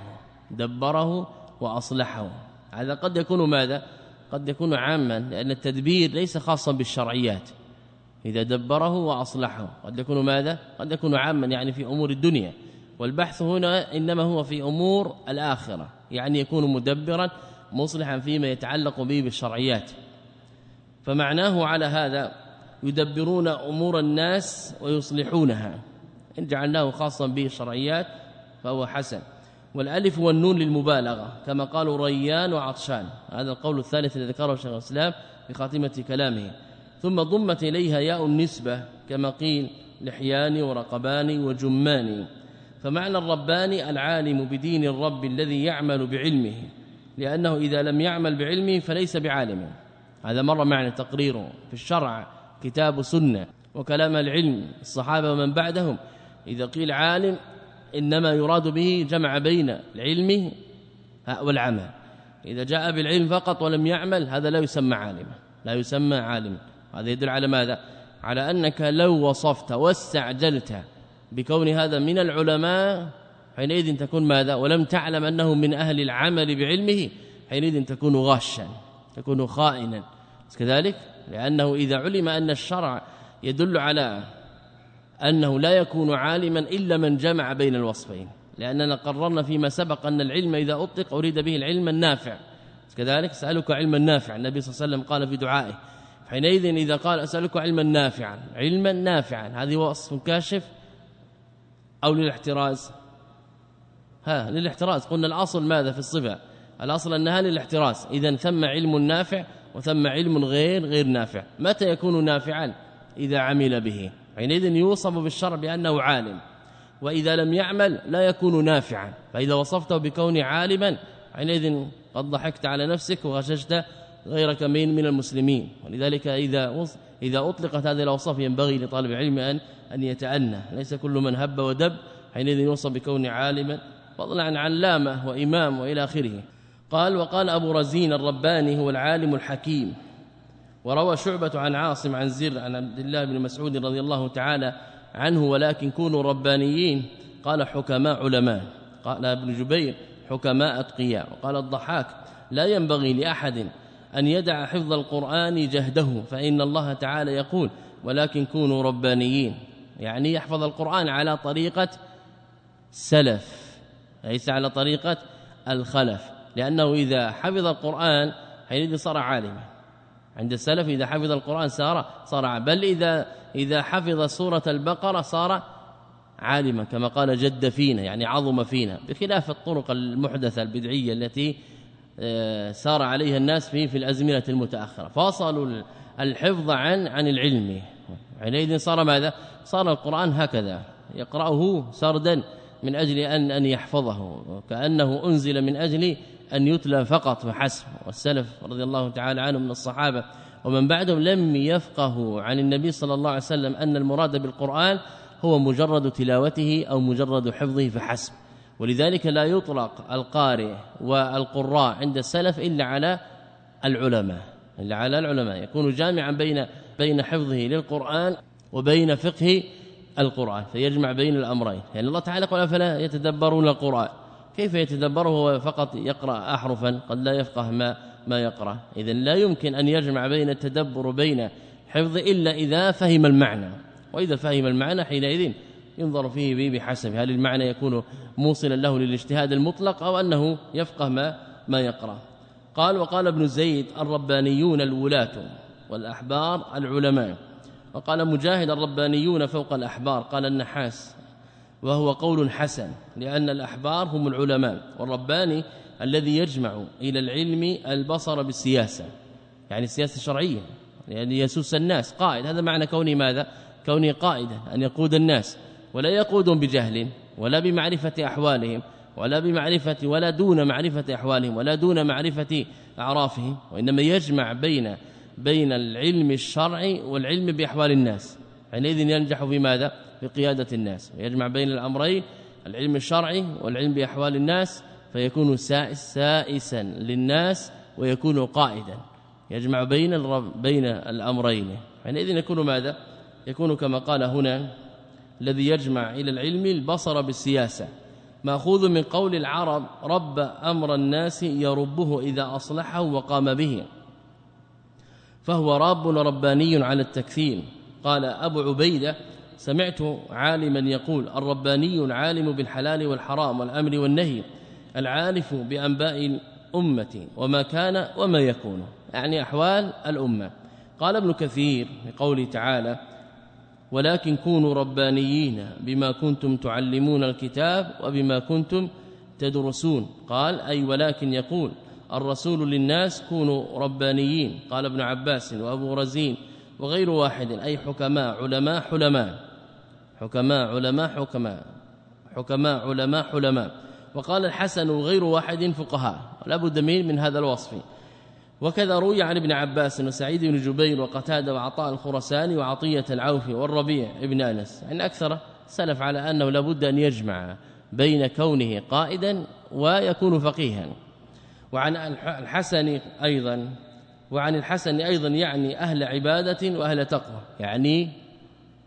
دبره وأصلحه. هذا قد يكون ماذا؟ قد يكون عاما لأن التدبير ليس خاصا بالشرعيات. إذا دبره وأصلحه قد يكون ماذا؟ قد يكون عاما يعني في أمور الدنيا. والبحث هنا إنما هو في أمور الآخرة يعني يكون مدبرا مصلحا فيما يتعلق به بالشرعيات. فمعناه على هذا يدبرون أمور الناس ويصلحونها. إن جعلناه خاصا به الشرعيات فهو حسن. والألف والنون للمبالغة كما قالوا ريان وعطشان. هذا القول الثالث الذي ذكره شيخ الإسلام في خاتمه كلامه. ثم ضمت إليها ياء النسبة كما قيل لحيان ورقبان وجمان فمعنى الرباني العالم بدين الرب الذي يعمل بعلمه لأنه إذا لم يعمل بعلمه فليس بعالم هذا مره معنى تقريره في الشرع كتاب سنه وكلام العلم الصحابة ومن بعدهم. إذا قيل عالم إنما يراد به جمع بين العلم والعمل. إذا جاء بالعلم فقط ولم يعمل هذا لا يسمى عالما لا يسمى عالما. هذا يدل على ماذا؟ على أنك لو وصفت واستعجلت بكون هذا من العلماء حينئذ تكون ماذا؟ ولم تعلم أنه من أهل العمل بعلمه حينئذ تكون غاشا تكون خائنا. كذلك؟ لأنه إذا علم أن الشرع يدل على أنه لا يكون عالما إلا من جمع بين الوصفين لأننا قررنا فيما سبق أن العلم إذا أطلق أريد به العلم النافع. كذلك اسالك علما نافعا النبي صلى الله عليه وسلم قال في دعائه حينئذ إذا قال أسألك علما نافعا علما نافعا هذه وصف كاشف أو للاحتراز؟ ها للاحتراز. قلنا الأصل ماذا في الصفة؟ الأصل أنها للاحتراز. اذا ثم علم نافع وثم علم غير غير نافع. متى يكون نافعا؟ إذا عمل به. حينئذ يوصف بالشرع بأنه عالم وإذا لم يعمل لا يكون نافعا فإذا وصفته بكون عالما حينئذ قد ضحكت على نفسك وغششت غيرك من من المسلمين. ولذلك إذا إذا أطلقت هذه الأوصاف ينبغي لطالب العلم ان أن يتأنى. ليس كل من هب ودب حينئذ يوصف بكون عالما فضلا عن علامة وإمام وإلى آخره. قال وقال أبو رزين الرباني هو العالم الحكيم. وروى شعبة عن عاصم عن زر عن عبد الله بن مسعود رضي الله تعالى عنه ولكن كونوا ربانيين قال حكماء علماء قال ابن جبير حكماء أتقياء وقال الضحاك لا ينبغي لأحد أن يدع حفظ القرآن جهده فإن الله تعالى يقول ولكن كونوا ربانيين يعني يحفظ القرآن على طريقة سلف ليس على طريقة الخلف لأنه إذا حفظ القرآن حينئذ صار عالما. عند السلف إذا حفظ القرآن صار صار بل إذا إذا حفظ سورة البقرة صار عالما كما قال جد فينا يعني عظم فينا بخلاف الطرق المحدثة البدعية التي آه، سار عليها الناس في في الأزمنة المتأخرة. فاصلوا الحفظ عن عن العلم. حينئذ صار ماذا؟ صار القرآن هكذا يقرأه سردا من أجل أن أن يحفظه كأنه أنزل من أجل أن يتلى فقط فحسب والسلف رضي الله تعالى عنهم من الصحابة ومن بعدهم لم يفقهوا عن النبي صلى الله عليه وسلم أن المراد بالقرآن هو مجرد تلاوته أو مجرد حفظه فحسب. ولذلك لا يطلق القارئ والقراء عند السلف إلا على العلماء إلا على العلماء. يكون جامعا بين بين حفظه للقرآن وبين فقه القرآن فيجمع بين الأمرين. يعني الله تعالى قال فلا يتدبرون القرآن؟ كيف يتدبره هو فقط يقرأ أحرفا؟ قد لا يفقه ما ما يقرأ. إذا لا يمكن أن يجمع بين التدبر بين حفظ إلا إذا فهم المعنى. وإذا فهم المعنى حينئذ ينظر فيه بحسب. هل المعنى يكون موصلا له للاجتهاد المطلق أو أنه يفقه ما ما يقرأ؟ قال وقال ابن زيد الربانيون الولاة والأحبار العلماء. وقال مجاهد الربانيون فوق الأحبار. قال النحاس وهو قول حسن لأن الأحبار هم العلماء والرباني الذي يجمع إلى العلم البصر بالسياسة يعني السياسة الشرعية يعني يسوس الناس قائد هذا معنى كوني ماذا؟ كوني قائدا أن يقود الناس ولا يقودهم بجهل ولا بمعرفة أحوالهم ولا بمعرفة ولا دون معرفة أحوالهم ولا دون معرفة أعرافهم وإنما يجمع بين بين العلم الشرعي والعلم بأحوال الناس. حينئذ ينجح في ماذا؟ في قيادة الناس ويجمع بين الأمرين العلم الشرعي والعلم بأحوال الناس فيكون سائس سائسا للناس ويكون قائدا. يجمع بين بين الأمرين. حينئذ يكون ماذا؟ يكون كما قال هنا الذي يجمع إلى العلم البصر بالسياسة. مأخوذ من قول العرب رب أمر الناس يربه إذا أصلحه وقام به. فهو راب رباني على التكثير قال أبو عبيدة سمعت عالما يقول الرباني العالم بالحلال والحرام والأمر والنهي العارف بأنباء الأمة وما كان وما يكون يعني أحوال الأمة. قال ابن كثير بقوله تعالى ولكن كونوا ربانيين بما كنتم تعلمون الكتاب وبما كنتم تدرسون. قال أي ولكن يقول الرسول للناس كونوا ربانيين. قال ابن عباس وأبو رزين وغير واحد أي حكماء علماء حلماء. حكماء علماء حكماء. حكماء علماء حلماء. وقال الحسن وغير واحد فقهاء. لا بد من هذا الوصف. وكذا روي عن ابن عباس وسعيد بن جبير وقتادة وعطاء الخرساني وعطية العوفي والربيع ابن أنس. يعني أكثر سلف على أنه لابد أن يجمع بين كونه قائدا ويكون فقيها. وعن الحسن أيضا وعن الحسن أيضا يعني أهل عبادة وأهل تقوى. يعني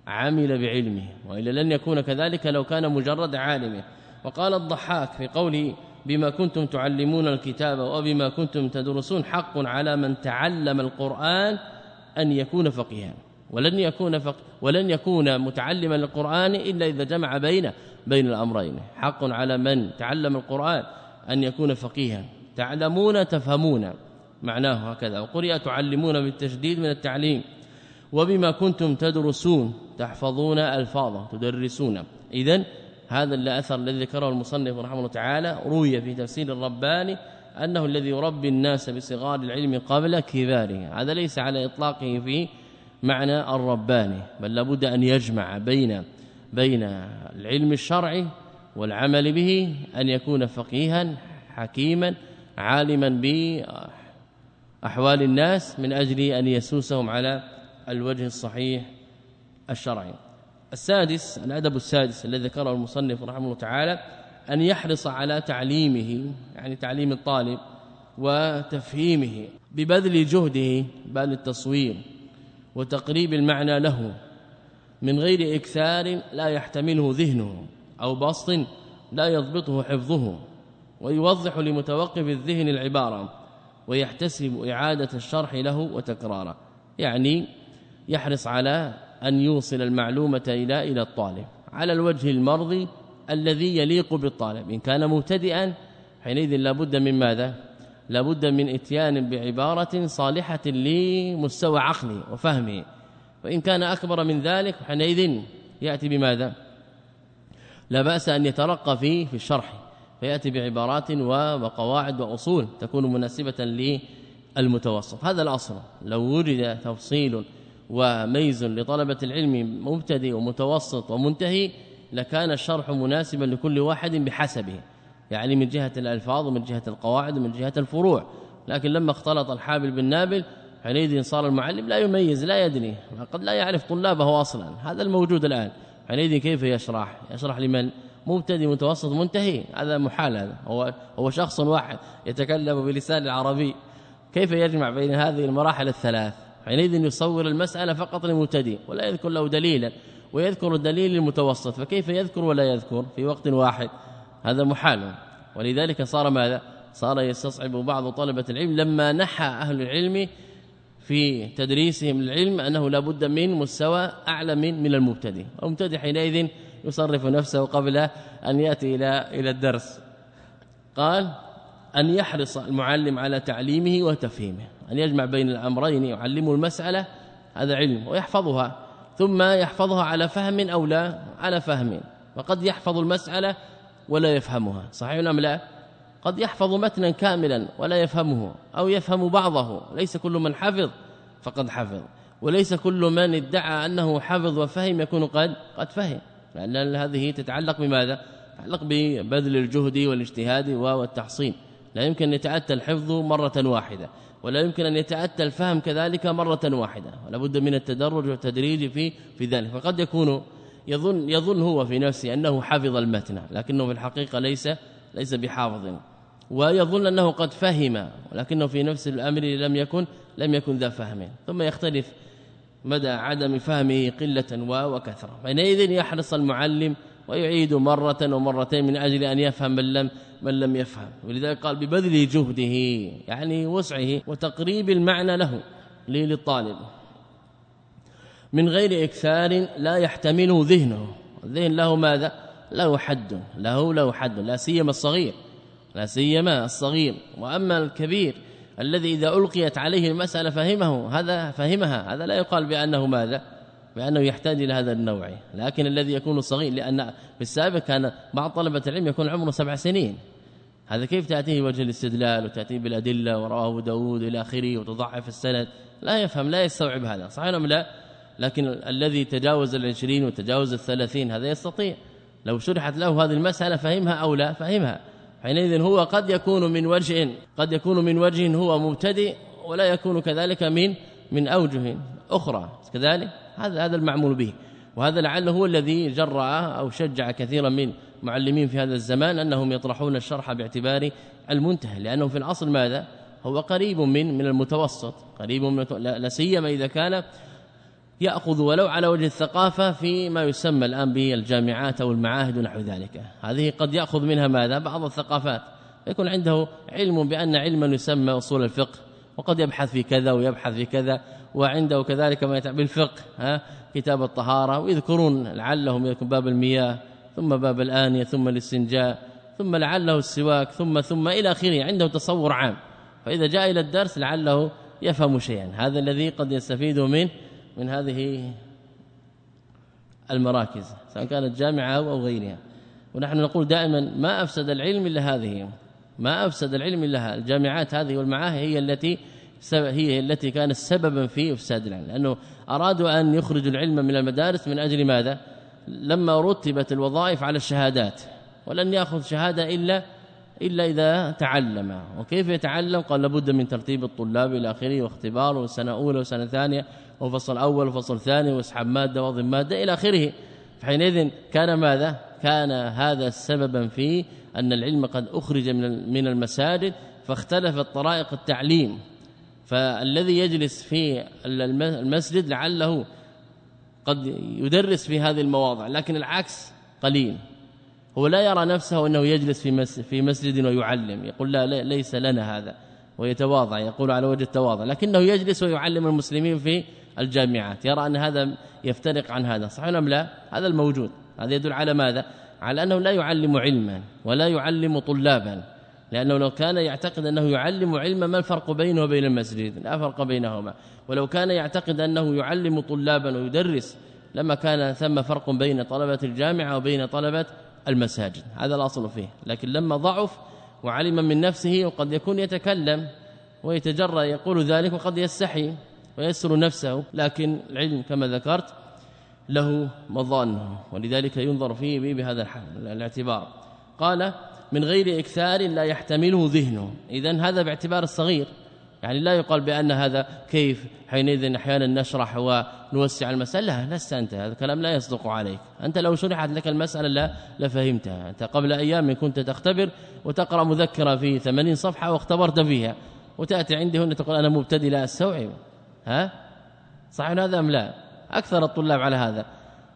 عمل بعلمه وإلا لن يكون كذلك لو كان مجرد عالمه وقال الضحاك في قوله بما كنتم تعلمون الكتاب وبما كنتم تدرسون حق على من تعلم القرآن أن يكون فقيها. ولن يكون فق ولن يكون متعلما للقرآن إلا إذا جمع بين بين الأمرين. حق على من تعلم القرآن أن يكون فقيها. تعلمون تفهمون معناه هكذا. وقرئ تعلمون بالتشديد من التعليم. وبما كنتم تدرسون تحفظون ألفاظا تدرسون. اذا هذا الأثر الذي ذكره المصنف رحمه الله تعالى روي في تفسير الرباني أنه الذي يربي الناس بصغار العلم قبل كباره هذا ليس على إطلاقه في معنى الرباني بل لابد أن يجمع بين بين العلم الشرعي والعمل به أن يكون فقيها حكيما عالما بأحوال الناس من أجل أن يسوسهم على الوجه الصحيح الشرعي. السادس الأدب السادس الذي ذكره المصنف رحمه الله تعالى أن يحرص على تعليمه يعني تعليم الطالب وتفهيمه ببذل جهده بل التصوير وتقريب المعنى له من غير إكثار لا يحتمله ذهنه أو بسط لا يضبطه حفظه ويوضح لمتوقف الذهن العبارة ويحتسب إعادة الشرح له وتكراره. يعني يحرص على أن يوصل المعلومة إلى إلى الطالب على الوجه المرضي الذي يليق بالطالب إن كان مبتدئا حينئذ لابد من ماذا؟ لابد من إتيان بعبارة صالحة لمستوى عقله وفهمه وإن كان أكبر من ذلك حينئذ يأتي بماذا؟ لا بأس أن يترقى فيه في الشرح فيأتي بعبارات وقواعد وأصول تكون مناسبة للمتوسط هذا الأصل لو وجد تفصيل وميز لطلبة العلم مبتدئ ومتوسط ومنتهي لكان الشرح مناسبا لكل واحد بحسبه. يعني من جهة الألفاظ ومن جهة القواعد ومن جهة الفروع. لكن لما اختلط الحابل بالنابل حينئذ صار المعلم لا يميز لا يدري. قد لا يعرف طلابه أصلا. هذا الموجود الآن. حينئذ كيف يشرح؟ يشرح لمن؟ مبتدئ متوسط منتهي. هذا محال هذا. هو هو شخص واحد يتكلم بلسان العربي. كيف يجمع بين هذه المراحل الثلاث؟ حينئذ يصور المسألة فقط للمبتدئ ولا يذكر له دليلا ويذكر الدليل المتوسط فكيف يذكر ولا يذكر في وقت واحد؟ هذا محال. ولذلك صار ماذا؟ صار يستصعب بعض طلبة العلم لما نحى أهل العلم في تدريسهم العلم أنه لا بد من مستوى أعلى من من المبتدئ. المبتدئ حينئذ يصرف نفسه قبل أن يأتي إلى إلى الدرس. قال أن يحرص المعلم على تعليمه وتفهيمه. أن يجمع بين الأمرين يعلمه المسألة هذا علم ويحفظها. ثم يحفظها على فهم أو لا على فهم. وقد يحفظ المسألة ولا يفهمها. صحيح أم لا؟ قد يحفظ متنا كاملا ولا يفهمه أو يفهم بعضه. ليس كل من حفظ فقد حفظ. وليس كل من ادعى أنه حفظ وفهم يكون قد قد فهم. لأن هذه تتعلق بماذا؟ تتعلق ببذل الجهد والاجتهاد والتحصين. لا يمكن أن يتأتى الحفظ مرة واحدة. ولا يمكن أن يتاتى الفهم كذلك مرة واحدة. ولا بد من التدرج والتدريج في في ذلك. فقد يكون يظن يظن هو في نفسه أنه حفظ المتن لكنه في الحقيقة ليس ليس بحافظ. ويظن أنه قد فهم ولكنه في نفس الأمر لم يكن لم يكن ذا فهم. ثم يختلف مدى عدم فهمه قلة وكثرة. حينئذ يحرص المعلم ويعيد مرة ومرتين من أجل أن يفهم من لم من لم يفهم. ولذلك قال ببذل جهده يعني وسعه وتقريب المعنى له للطالب. من غير إكثار لا يحتمله ذهنه. الذهن له ماذا؟ له حد له له حد لا سيما الصغير لا سيما الصغير. وأما الكبير الذي إذا ألقيت عليه المسألة فهمه هذا فهمها. هذا لا يقال بأنه ماذا؟ بأنه يحتاج إلى هذا النوع. لكن الذي يكون صغير لأن في السابق كان بعض طلبة العلم يكون عمره سبع سنين. هذا كيف تأتيه وجه الاستدلال وتأتيه بالأدلة ورواه داود إلى آخره وتضعف السند؟ لا يفهم لا يستوعب هذا. صحيح أم لا؟ لكن الذي تجاوز العشرين وتجاوز الثلاثين هذا يستطيع. لو شرحت له هذه المسألة فهمها أو لا فهمها. حينئذ هو قد يكون من وجه قد يكون من وجه هو مبتدئ ولا يكون كذلك من من أوجه أخرى. كذلك؟ هذا هذا المعمول به. وهذا لعله هو الذي جرأ أو شجع كثيرا من معلمين في هذا الزمان أنهم يطرحون الشرح باعتبار المنتهى لأنه في الأصل ماذا؟ هو قريب من من المتوسط قريب من لا سيما إذا كان يأخذ ولو على وجه الثقافة فيما يسمى الآن بالجامعات أو المعاهد ونحو ذلك. هذه قد يأخذ منها ماذا؟ بعض الثقافات. يكون عنده علم بأن علما يسمى أصول الفقه وقد يبحث في كذا ويبحث في كذا. وعنده كذلك ما يتعلق بالفقه ها كتاب الطهارة ويذكرون لعلهم يكون باب المياه ثم باب الآنية ثم الاستنجاء ثم لعله السواك ثم ثم إلى آخره عنده تصور عام. فإذا جاء إلى الدرس لعله يفهم شيئا. هذا الذي قد يستفيد منه من هذه المراكز سواء كانت جامعة أو غيرها. ونحن نقول دائما ما أفسد العلم إلا هذه. ما أفسد العلم إلا الجامعات هذه والمعاهد هي التي هي التي كانت سببا في إفساد العلم. لأنه أرادوا أن يخرجوا العلم من المدارس من أجل ماذا؟ لما رتبت الوظائف على الشهادات ولن يأخذ شهادة الا إلا إذا تعلم. وكيف يتعلم؟ قال لابد من ترتيب الطلاب إلى آخره واختبار وسنه اولى وسنه ثانية وفصل اول وفصل ثاني واسحب مادة وضم مادة إلى آخره. فحينئذ كان ماذا؟ كان هذا سببا في أن العلم قد أخرج من من المساجد فاختلفت طرائق التعليم. فالذي يجلس في المسجد لعله قد يدرس في هذه المواضع لكن العكس قليل. هو لا يرى نفسه أنه يجلس في في مسجد ويعلم يقول لا ليس لنا هذا ويتواضع يقول على وجه التواضع لكنه يجلس ويعلم المسلمين في الجامعات يرى أن هذا يفترق عن هذا صحيح أم لا؟ هذا الموجود. هذا يدل على ماذا؟ على أنه لا يعلم علما ولا يعلم طلابا. لأنه لو كان يعتقد أنه يعلم علما ما الفرق بينه وبين المسجد؟ لا فرق بينهما. ولو كان يعتقد أنه يعلم طلابا ويدرس لما كان ثم فرق بين طلبة الجامعة وبين طلبة المساجد. هذا الأصل فيه. لكن لما ضعف وعلم من نفسه وقد يكون يتكلم ويتجرأ يقول ذلك وقد يستحي ويسر نفسه. لكن العلم كما ذكرت له مظانه ولذلك ينظر فيه بهذا الاعتبار. قال من غير إكثار لا يحتمله ذهنه. اذا هذا باعتبار الصغير يعني لا يقال بأن هذا كيف حينئذ أحيانا نشرح ونوسع المسألة. لا لست أنت. هذا الكلام لا يصدق عليك. أنت لو شرحت لك المسألة لا لفهمتها أنت قبل أيام كنت تختبر وتقرأ مذكرة في 80 صفحة واختبرت فيها. وتأتي عندي هنا تقول أنا مبتدئ لا أستوعب. ها؟ صحيح هذا أم لا؟ أكثر الطلاب على هذا.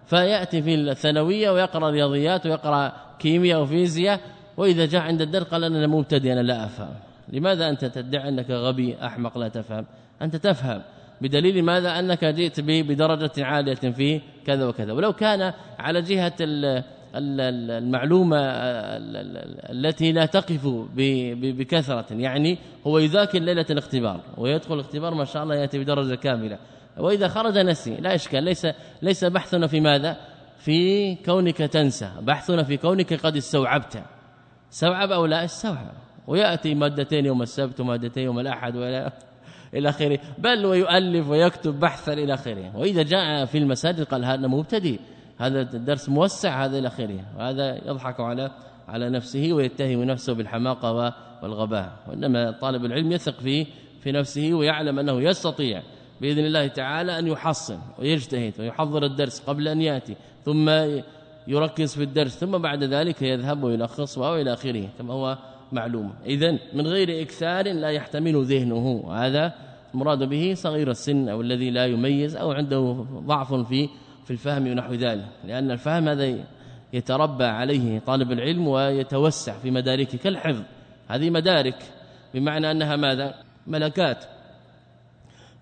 فيأتي في الثانوية ويقرأ رياضيات ويقرأ كيمياء وفيزياء وإذا جاء عند الدرس قال أنا مبتدئ أنا لا أفهم. لماذا أنت تدعي أنك غبي أحمق لا تفهم؟ أنت تفهم بدليل ماذا؟ أنك جئت به بدرجة عالية في كذا وكذا. ولو كان على جهة المعلومة التي لا تقف بكثرة يعني هو يذاكر ليلة الاختبار ويدخل الاختبار ما شاء الله يأتي بدرجة كاملة. وإذا خرج نسي لا إشكال. ليس ليس بحثنا في ماذا؟ في كونك تنسى. بحثنا في كونك قد استوعبت. استوعب أو لا استوعب ويأتي مادتين يوم السبت ومادتين يوم الأحد ولا إلى آخره. بل ويؤلف ويكتب بحثا إلى آخره. وإذا جاء في المساجد قال هذا مبتدئ. هذا الدرس موسع هذا إلى آخره. وهذا يضحك على على نفسه ويتهم نفسه بالحماقة والغباء. وإنما طالب العلم يثق فيه في نفسه ويعلم أنه يستطيع بإذن الله تعالى أن يحصن ويجتهد ويحضر الدرس قبل أن يأتي. ثم يركز في الدرس ثم بعد ذلك يذهب ويلخص والى آخره كما هو معلوم. اذا من غير إكثار لا يحتمل ذهنه. هذا المراد به صغير السن أو الذي لا يميز أو عنده ضعف في في الفهم ونحو ذلك. لأن الفهم هذا يتربى عليه طالب العلم ويتوسع في مداركه كالحفظ. هذه مدارك بمعنى أنها ماذا؟ ملكات.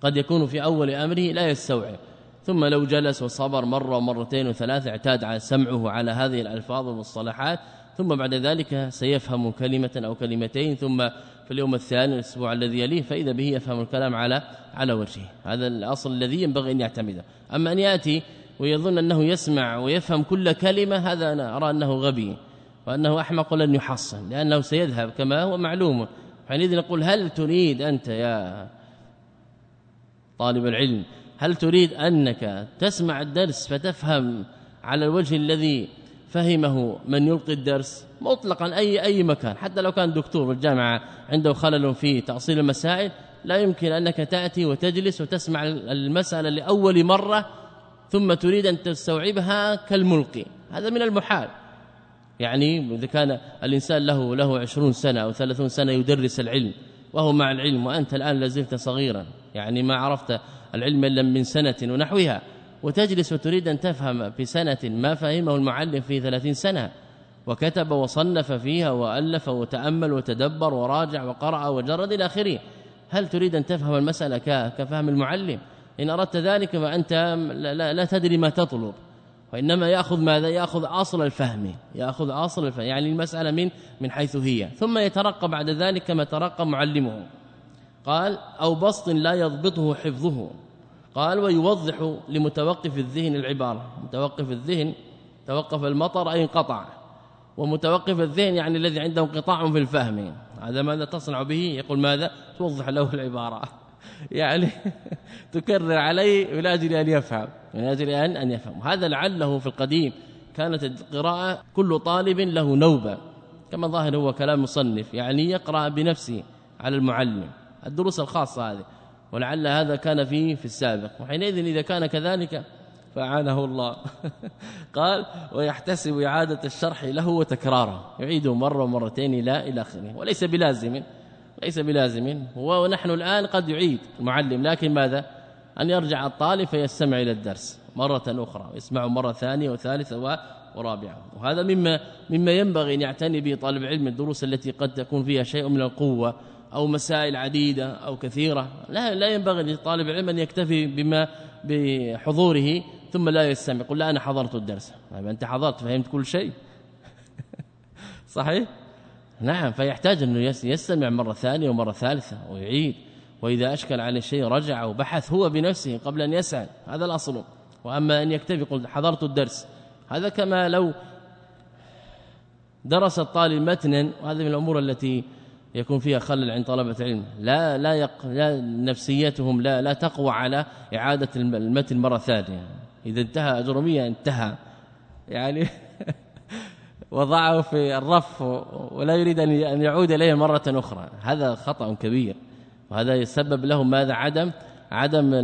قد يكون في أول أمره لا يستوعب. ثم لو جلس وصبر مرة ومرتين وثلاثة اعتاد على سمعه على هذه الألفاظ والمصطلحات ثم بعد ذلك سيفهم كلمة أو كلمتين ثم في اليوم الثاني الأسبوع الذي يليه فإذا به يفهم الكلام على على وجهه. هذا الأصل الذي ينبغي أن يعتمده. أما أن يأتي ويظن أنه يسمع ويفهم كل كلمة هذا أنا أرى أنه غبي وأنه أحمق لن يحصن لأنه سيذهب كما هو معلوم. حينئذ نقول هل تريد أنت يا طالب العلم هل تريد أنك تسمع الدرس فتفهم على الوجه الذي فهمه من يلقي الدرس؟ مطلقا أي أي مكان. حتى لو كان دكتور بالجامعة عنده خلل في تأصيل المسائل لا يمكن أنك تأتي وتجلس وتسمع المسألة لأول مرة ثم تريد أن تستوعبها كالملقي. هذا من المحال. يعني إذا كان الإنسان له له 20 سنة أو 30 سنة يدرس العلم وهو مع العلم وأنت الآن لازلت صغيرا. يعني ما عرفت العلم إلا من سنة ونحوها وتجلس وتريد أن تفهم في سنة ما فهمه المعلم في 30 سنة. وكتب وصنف فيها وألف وتأمل وتدبر وراجع وقرأ وجرد إلى آخره. هل تريد أن تفهم المسألة كفهم المعلم؟ إن أردت ذلك فأنت لا, تدري ما تطلب. وإنما يأخذ ماذا؟ يأخذ أصل الفهم يأخذ أصل الفهم يعني المسألة من من حيث هي. ثم يترقى بعد ذلك كما ترقى معلمه. قال أو بسط لا يضبطه حفظه. قال ويوضح لمتوقف الذهن العبارة. متوقف الذهن توقف المطر أي انقطع. ومتوقف الذهن يعني الذي عنده انقطاع في الفهم. هذا ماذا تصنع به؟ يقول ماذا؟ توضح له العبارة. [LAUGHS] يعني تكرر عليه من أجل أن يفهم من أجل ان أن يفهم. هذا لعله في القديم كانت القراءة كل طالب له نوبة. كما ظاهر هو كلام مصنف يعني يقرأ بنفسه على المعلم. الدروس الخاصة هذه. ولعل هذا كان فيه في السابق. وحينئذ إذا كان كذلك فعانه الله. [LAUGHS] قال ويحتسب إعادة الشرح له وتكراره يعيده مرة ومرتين لا إلى آخره. وليس بلازم ليس بلازم. ونحن الآن قد يعيد المعلم لكن ماذا؟ أن يرجع الطالب فيستمع إلى الدرس مرة أخرى يسمع مرة ثانية وثالثة ورابعة. وهذا مما مما ينبغي أن يعتني به طالب العلم الدروس التي قد تكون فيها شيء من القوة أو مسائل عديدة أو كثيرة. لا لا ينبغي لطالب العلم أن يكتفي بما بحضوره ثم لا يستمع. يقول لا أنا حضرت الدرس. طيب أنت حضرت فهمت كل شيء. [LAUGHS] صحيح؟ نعم فيحتاج أنه يستمع مرة ثانية ومرة ثالثة ويعيد. وإذا أشكل على شيء رجع وبحث هو بنفسه قبل أن يسأل. هذا الأصل. وأما أن يكتفي يقول حضرت الدرس. هذا كما لو درس الطالب متنا وهذه من الأمور التي يكون فيها خلل عند طلبة العلم. لا لا, يق... لا نفسيتهم لا لا تقوى على إعادة المتن مرة ثانية. إذا انتهى اجرميه انتهى. يعني [LAUGHS] وضعه في الرف ولا يريد أن يعود إليه مرة أخرى. هذا خطأ كبير. وهذا يسبب له ماذا؟ عدم عدم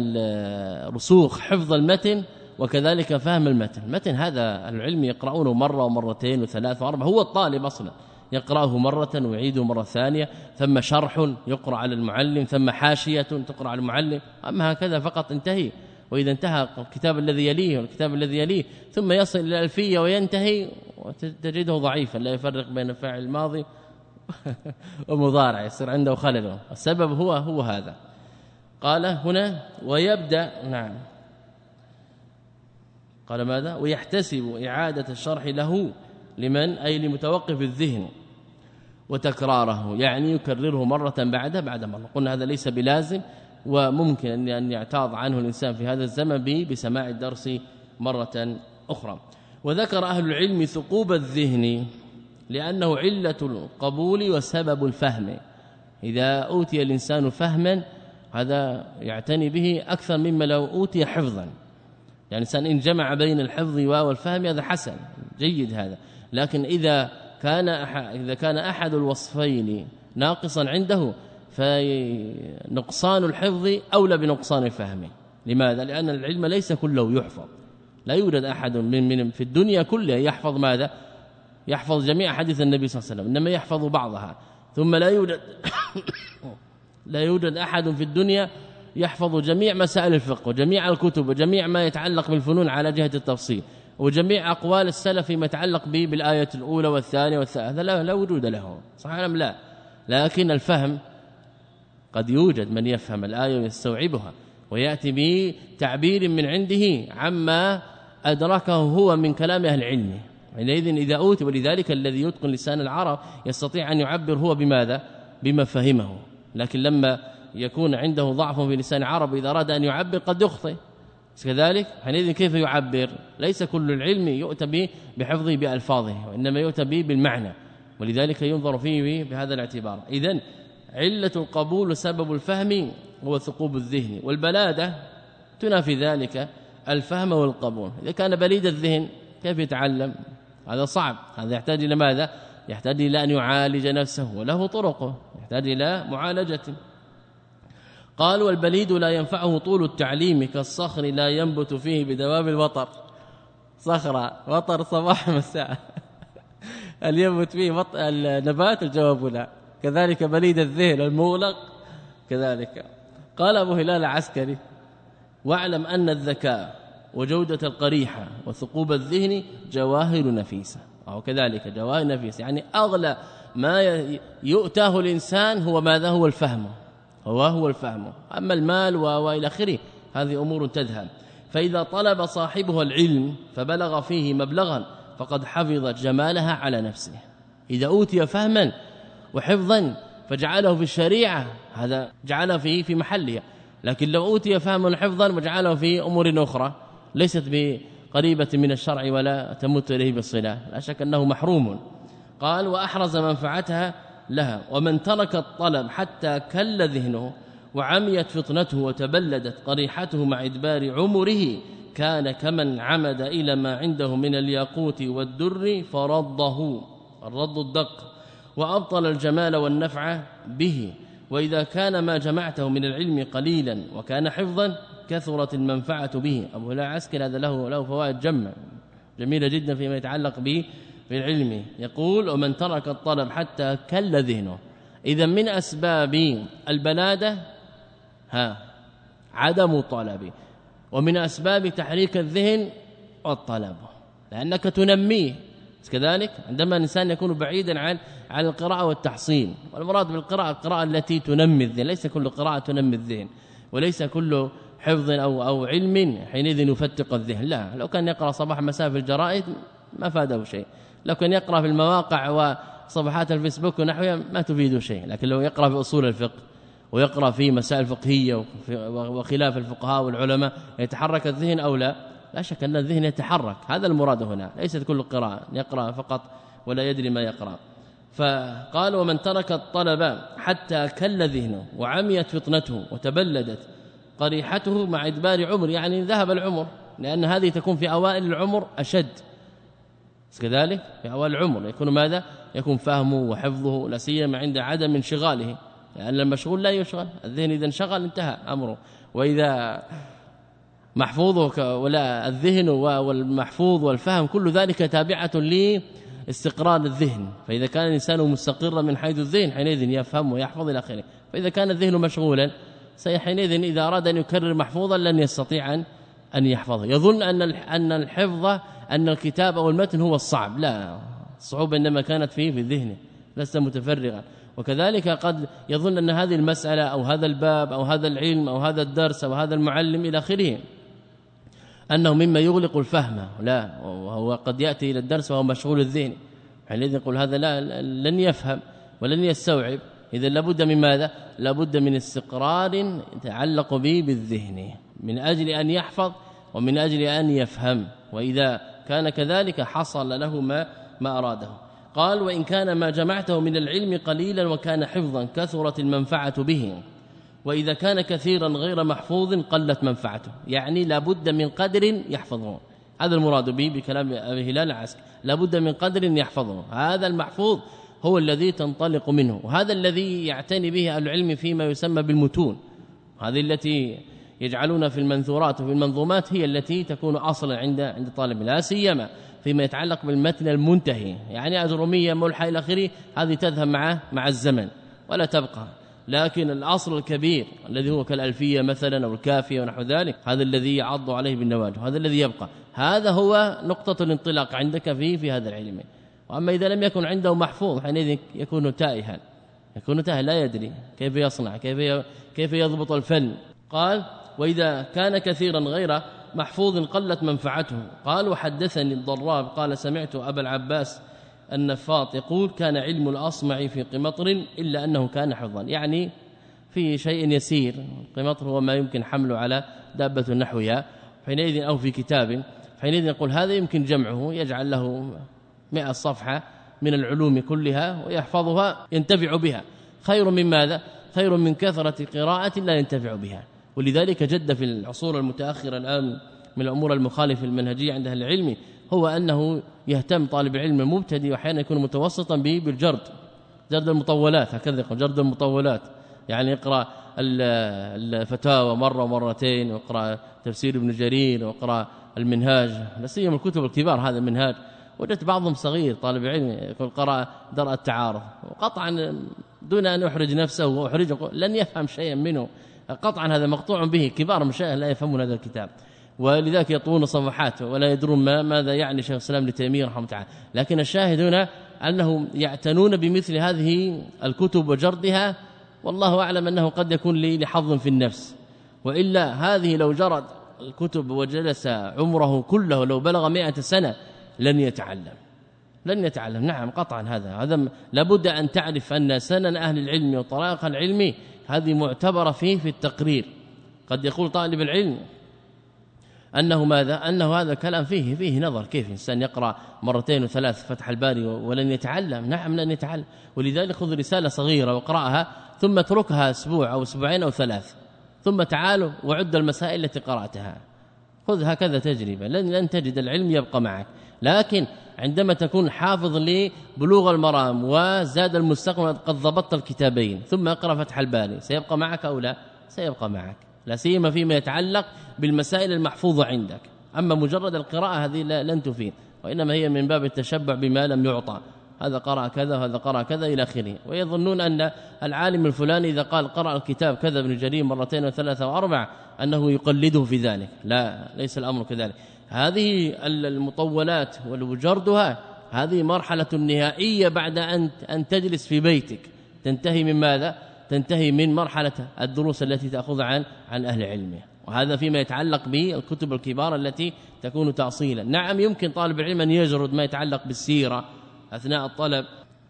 رسوخ حفظ المتن وكذلك فهم المتن. المتن هذا العلم يقرؤونه مرة ومرتين وثلاث واربع هو الطالب أصلا. يقرأه مرة ويعيده مرة ثانية ثم شرح يقرأ على المعلم ثم حاشية تقرأ على المعلم. أما هكذا فقط انتهي. وإذا انتهى الكتاب الذي يليه والكتاب الذي يليه ثم يصل إلى الالفيه وينتهي وتجده ضعيفا لا يفرق بين فاعل الماضي [LAUGHS] ومضارع يصير عنده خلل. السبب هو هو هذا. قال هنا ويبدأ نعم. قال ماذا؟ ويحتسب إعادة الشرح له لمن؟ أي لمتوقف الذهن. وتكراره يعني يكرره مرة بعد بعد مرة. قلنا هذا ليس بلازم وممكن ان يعتاض عنه الإنسان في هذا الزمن بسماع الدرس مرة أخرى. وذكر أهل العلم ثقوب الذهن لأنه علة القبول وسبب الفهم. إذا أوتي الإنسان فهما هذا يعتني به أكثر مما لو أوتي حفظا. يعني إنسان إن جمع بين الحفظ والفهم هذا حسن جيد هذا. لكن إذا كان إذا كان أحد الوصفين ناقصا عنده فنقصان الحفظ أولى بنقصان الفهم. لماذا؟ لأن العلم ليس كله يحفظ. لا يوجد أحد من, من في الدنيا كلها يحفظ ماذا؟ يحفظ جميع حديث النبي صلى الله عليه وسلم إنما يحفظ بعضها. ثم لا يوجد [COUGHS] لا يوجد أحد في الدنيا يحفظ جميع مسائل الفقه وجميع الكتب وجميع ما يتعلق بالفنون على جهة التفصيل. وجميع أقوال السلف فيما يتعلق به بالآية الأولى والثانية والثالثة. هذا لا, لا وجود له. صحيح أم لا؟ لكن الفهم قد يوجد من يفهم الآية ويستوعبها ويأتي بتعبير من عنده عما أدركه هو من كلام أهل العلم. حينئذ إذا أوتي ولذلك الذي يتقن لسان العرب يستطيع أن يعبر هو بماذا؟ بما فهمه. لكن لما يكون عنده ضعف في لسان العرب إذا أراد أن يعبر قد يخطئ. كذلك؟ حينئذ كيف يعبر؟ ليس كل العلم يؤتى به بحفظه بألفاظه وإنما يؤتى به بالمعنى ولذلك ينظر فيه بهذا الاعتبار. إذن علة القبول وسبب الفهم هو ثقوب الذهن والبلادة تنافي ذلك الفهم والقبول. إذا كان بليد الذهن كيف يتعلم؟ هذا صعب. هذا يحتاج إلى ماذا؟ يحتاج إلى أن يعالج نفسه وله طرقه يحتاج إلى معالجة. قال والبليد لا ينفعه طول التعليم كالصخر لا ينبت فيه بدواب الوطر صخرة وطر صباح مساء. [LAUGHS] هل ينبت فيه النبات؟ الجواب لا. كذلك بليد الذهن المغلق كذلك. قال أبو هلال العسكري واعلم أن الذكاء وجودة القريحة وثقوب الذهن جواهر نفيسة. أو كذلك جواهر نفيسة. يعني أغلى ما يؤتاه الإنسان هو ماذا؟ هو الفهم. هو هو الفهم. أما المال وإلى آخره هذه أمور تذهب. فإذا طلب صاحبه العلم فبلغ فيه مبلغا فقد حفظ جمالها على نفسه. إذا أوتي فهما وحفظا فجعله في الشريعة هذا جعله فيه في محلها لكن لو أوتي فهما وحفظا وجعله في أمور أخرى ليست بقريبة من الشرع ولا تمت إليه بالصلة. لا شك أنه محروم. قال وأحرز منفعتها لها ومن ترك الطلب حتى كل ذهنه وعميت فطنته وتبلدت قريحته مع إدبار عمره كان كمن عمد إلى ما عنده من الياقوت والدر فرضه الرد الدق وأبطل الجمال والنفع به. وإذا كان ما جمعته من العلم قليلا وكان حفظا كثرت المنفعة به. أبو هلال عسكر هذا له له فوائد جمع جميلة جدا فيما يتعلق به. في العلم يقول ومن ترك الطلب حتى كل ذهنه. إذا من أسباب البلادة ها عدم طلبه. ومن أسباب تحريك الذهن الطلب. لأنك تنميه. كذلك عندما الإنسان يكون بعيدا عن عن القراءة والتحصيل. والمراد بالقراءة القراءة التي تنمي الذهن. ليس كل قراءة تنمي الذهن. وليس كل حفظ أو أو علم حينئذ يفتق الذهن. لا لو كان يقرأ صباح مساء في الجرائد ما فاده شيء. لو كان يقرأ في المواقع وصفحات الفيسبوك ونحوها ما تفيد شيء لكن لو يقرأ في أصول الفقه ويقرأ في مسائل فقهية وخلاف الفقهاء والعلماء يتحرك الذهن أو لا لا شك أن الذهن يتحرك هذا المراد هنا ليست كل قراءة يقرأ فقط ولا يدري ما يقرأ. فقال ومن ترك الطلب حتى كل ذهنه وعميت فطنته وتبلدت قريحته مع إدبار عمر يعني ذهب العمر لأن هذه تكون في أوائل العمر أشد. كذلك في أول العمر. يكون ماذا؟ يكون فهمه وحفظه لا سيما عند عدم انشغاله. لأن المشغول لا يشغل. الذهن إذا انشغل انتهى أمره. وإذا محفوظه ولا الذهن والمحفوظ والفهم كل ذلك تابعة لاستقرار الذهن. فإذا كان الإنسان مستقرا من حيث الذهن حينئذ يفهم ويحفظ إلى آخره. فإذا كان الذهن مشغولا سيحينئذ إذا أراد أن يكرر محفوظا لن يستطيع أن أن يحفظه يظن أن أن الحفظ أن الكتاب أو المتن هو الصعب. لا الصعوبة إنما كانت فيه في ذهنه لست متفرغا. وكذلك قد يظن أن هذه المسألة أو هذا الباب أو هذا العلم أو هذا الدرس أو هذا المعلم إلى آخره. أنه مما يغلق الفهم. لا وهو قد يأتي إلى الدرس وهو مشغول الذهن. حينئذ يقول هذا لا لن يفهم ولن يستوعب. إذا لابد من ماذا؟ لابد من استقرار يتعلق به بالذهن. من أجل أن يحفظ ومن أجل أن يفهم. وإذا كان كذلك حصل له ما ما أراده. قال وإن كان ما جمعته من العلم قليلا وكان حفظا كثرت المنفعة به. وإذا كان كثيرا غير محفوظ قلت منفعته. يعني لابد من قدر يحفظه. هذا المراد به بكلام أبي هلال العسكري. لابد من قدر يحفظه. هذا المحفوظ هو الذي تنطلق منه. وهذا الذي يعتني به العلم فيما يسمى بالمتون. هذه التي يجعلون في المنثورات وفي المنظومات هي التي تكون أصلا عند عند طالب لا سيما فيما يتعلق بالمتن المنتهي. يعني أجرومية ملحة إلى آخره هذه تذهب مع مع الزمن ولا تبقى. لكن الأصل الكبير الذي هو كالألفية مثلا أو الكافية ونحو ذلك هذا الذي يعض عليه بالنواجذ هذا الذي يبقى. هذا هو نقطة الانطلاق عندك فيه في هذا العلم. وأما إذا لم يكن عنده محفوظ حينئذ يكون تائها. يكون تائها لا يدري كيف يصنع كيف كيف يضبط الفن. قال وإذا كان كثيرا غير محفوظ قلت منفعته. قال وحدثني الضراب. قال سمعت أبا العباس النفاط يقول كان علم الأصمع في قمطر إلا أنه كان حفظا. يعني في شيء يسير. قمطر هو ما يمكن حمله على دابة نحوها حينئذ أو في كتاب. حينئذ يقول هذا يمكن جمعه. يجعل له 100 صفحة من العلوم كلها ويحفظها ينتفع بها. خير من ماذا؟ خير من كثرة قراءة لا ينتفع بها. ولذلك جد في العصور المتأخرة الآن من الأمور المخالفة المنهجية عند أهل العلم هو أنه يهتم طالب العلم المبتدئ وأحيانا يكون متوسطا به بالجرد جرد المطولات هكذا يقول جرد المطولات. يعني يقرأ الفتاوى مرة ومرتين ويقرأ تفسير ابن جرير ويقرأ المنهاج. لا سيما الكتب الكبار هذا المنهاج وجدت بعضهم صغير طالب علم يقول قرأ درء التعارض. وقطعا دون أن يحرج نفسه وأحرجه لن يفهم شيئا منه. قطعا هذا مقطوع به كبار المشايخ لا يفهمون هذا الكتاب. ولذلك يطولون صفحات ولا يدرون ما ماذا يعني شيخ الإسلام ابن تيمية رحمه الله لكن الشاهد هنا أنهم يعتنون بمثل هذه الكتب وجردها والله أعلم أنه قد يكون لحظ في النفس. وإلا هذه لو جرد الكتب وجلس عمره كله لو بلغ مئة سنة لن يتعلم. لن يتعلم. نعم قطعا هذا. هذا لابد أن تعرف أن سنن أهل العلم وطرائق العلم هذه معتبرة فيه في التقرير. قد يقول طالب العلم أنه ماذا؟ أنه هذا كلام فيه فيه نظر. كيف إنسان يقرأ مرتين وثلاث فتح الباري ولن يتعلم؟ نعم لن يتعلم. ولذلك خذ رسالة صغيرة واقرأها ثم اتركها أسبوع أو أسبوعين أو ثلاث. ثم تعالوا وعد المسائل التي قرأتها. خذ هكذا تجربة. لن, لن تجد العلم يبقى معك. لكن عندما تكون حافظ لبلوغ المرام وزاد المستقبل قد ضبطت الكتابين. ثم اقرأ فتح الباري. سيبقى معك أو لا؟ سيبقى معك. لا سيما فيما يتعلق بالمسائل المحفوظة عندك. أما مجرد القراءة هذه لن تفيد. وإنما هي من باب التشبع بما لم يعطى. هذا قرأ كذا وهذا قرأ كذا إلى آخره. ويظنون أن العالم الفلاني إذا قال قرأ الكتاب كذا ابن جرير مرتين وثلاثة وأربع أنه يقلده في ذلك. لا ليس الأمر كذلك. هذه المطولات وجردها هذه مرحلة نهائية بعد أن أن تجلس في بيتك. تنتهي من ماذا؟ تنتهي من مرحلة الدروس التي تأخذ عن عن أهل علمه وهذا فيما يتعلق بالكتب الكبار التي تكون تأصيلا. نعم يمكن طالب العلم أن يجرد ما يتعلق بالسيرة أثناء الطلب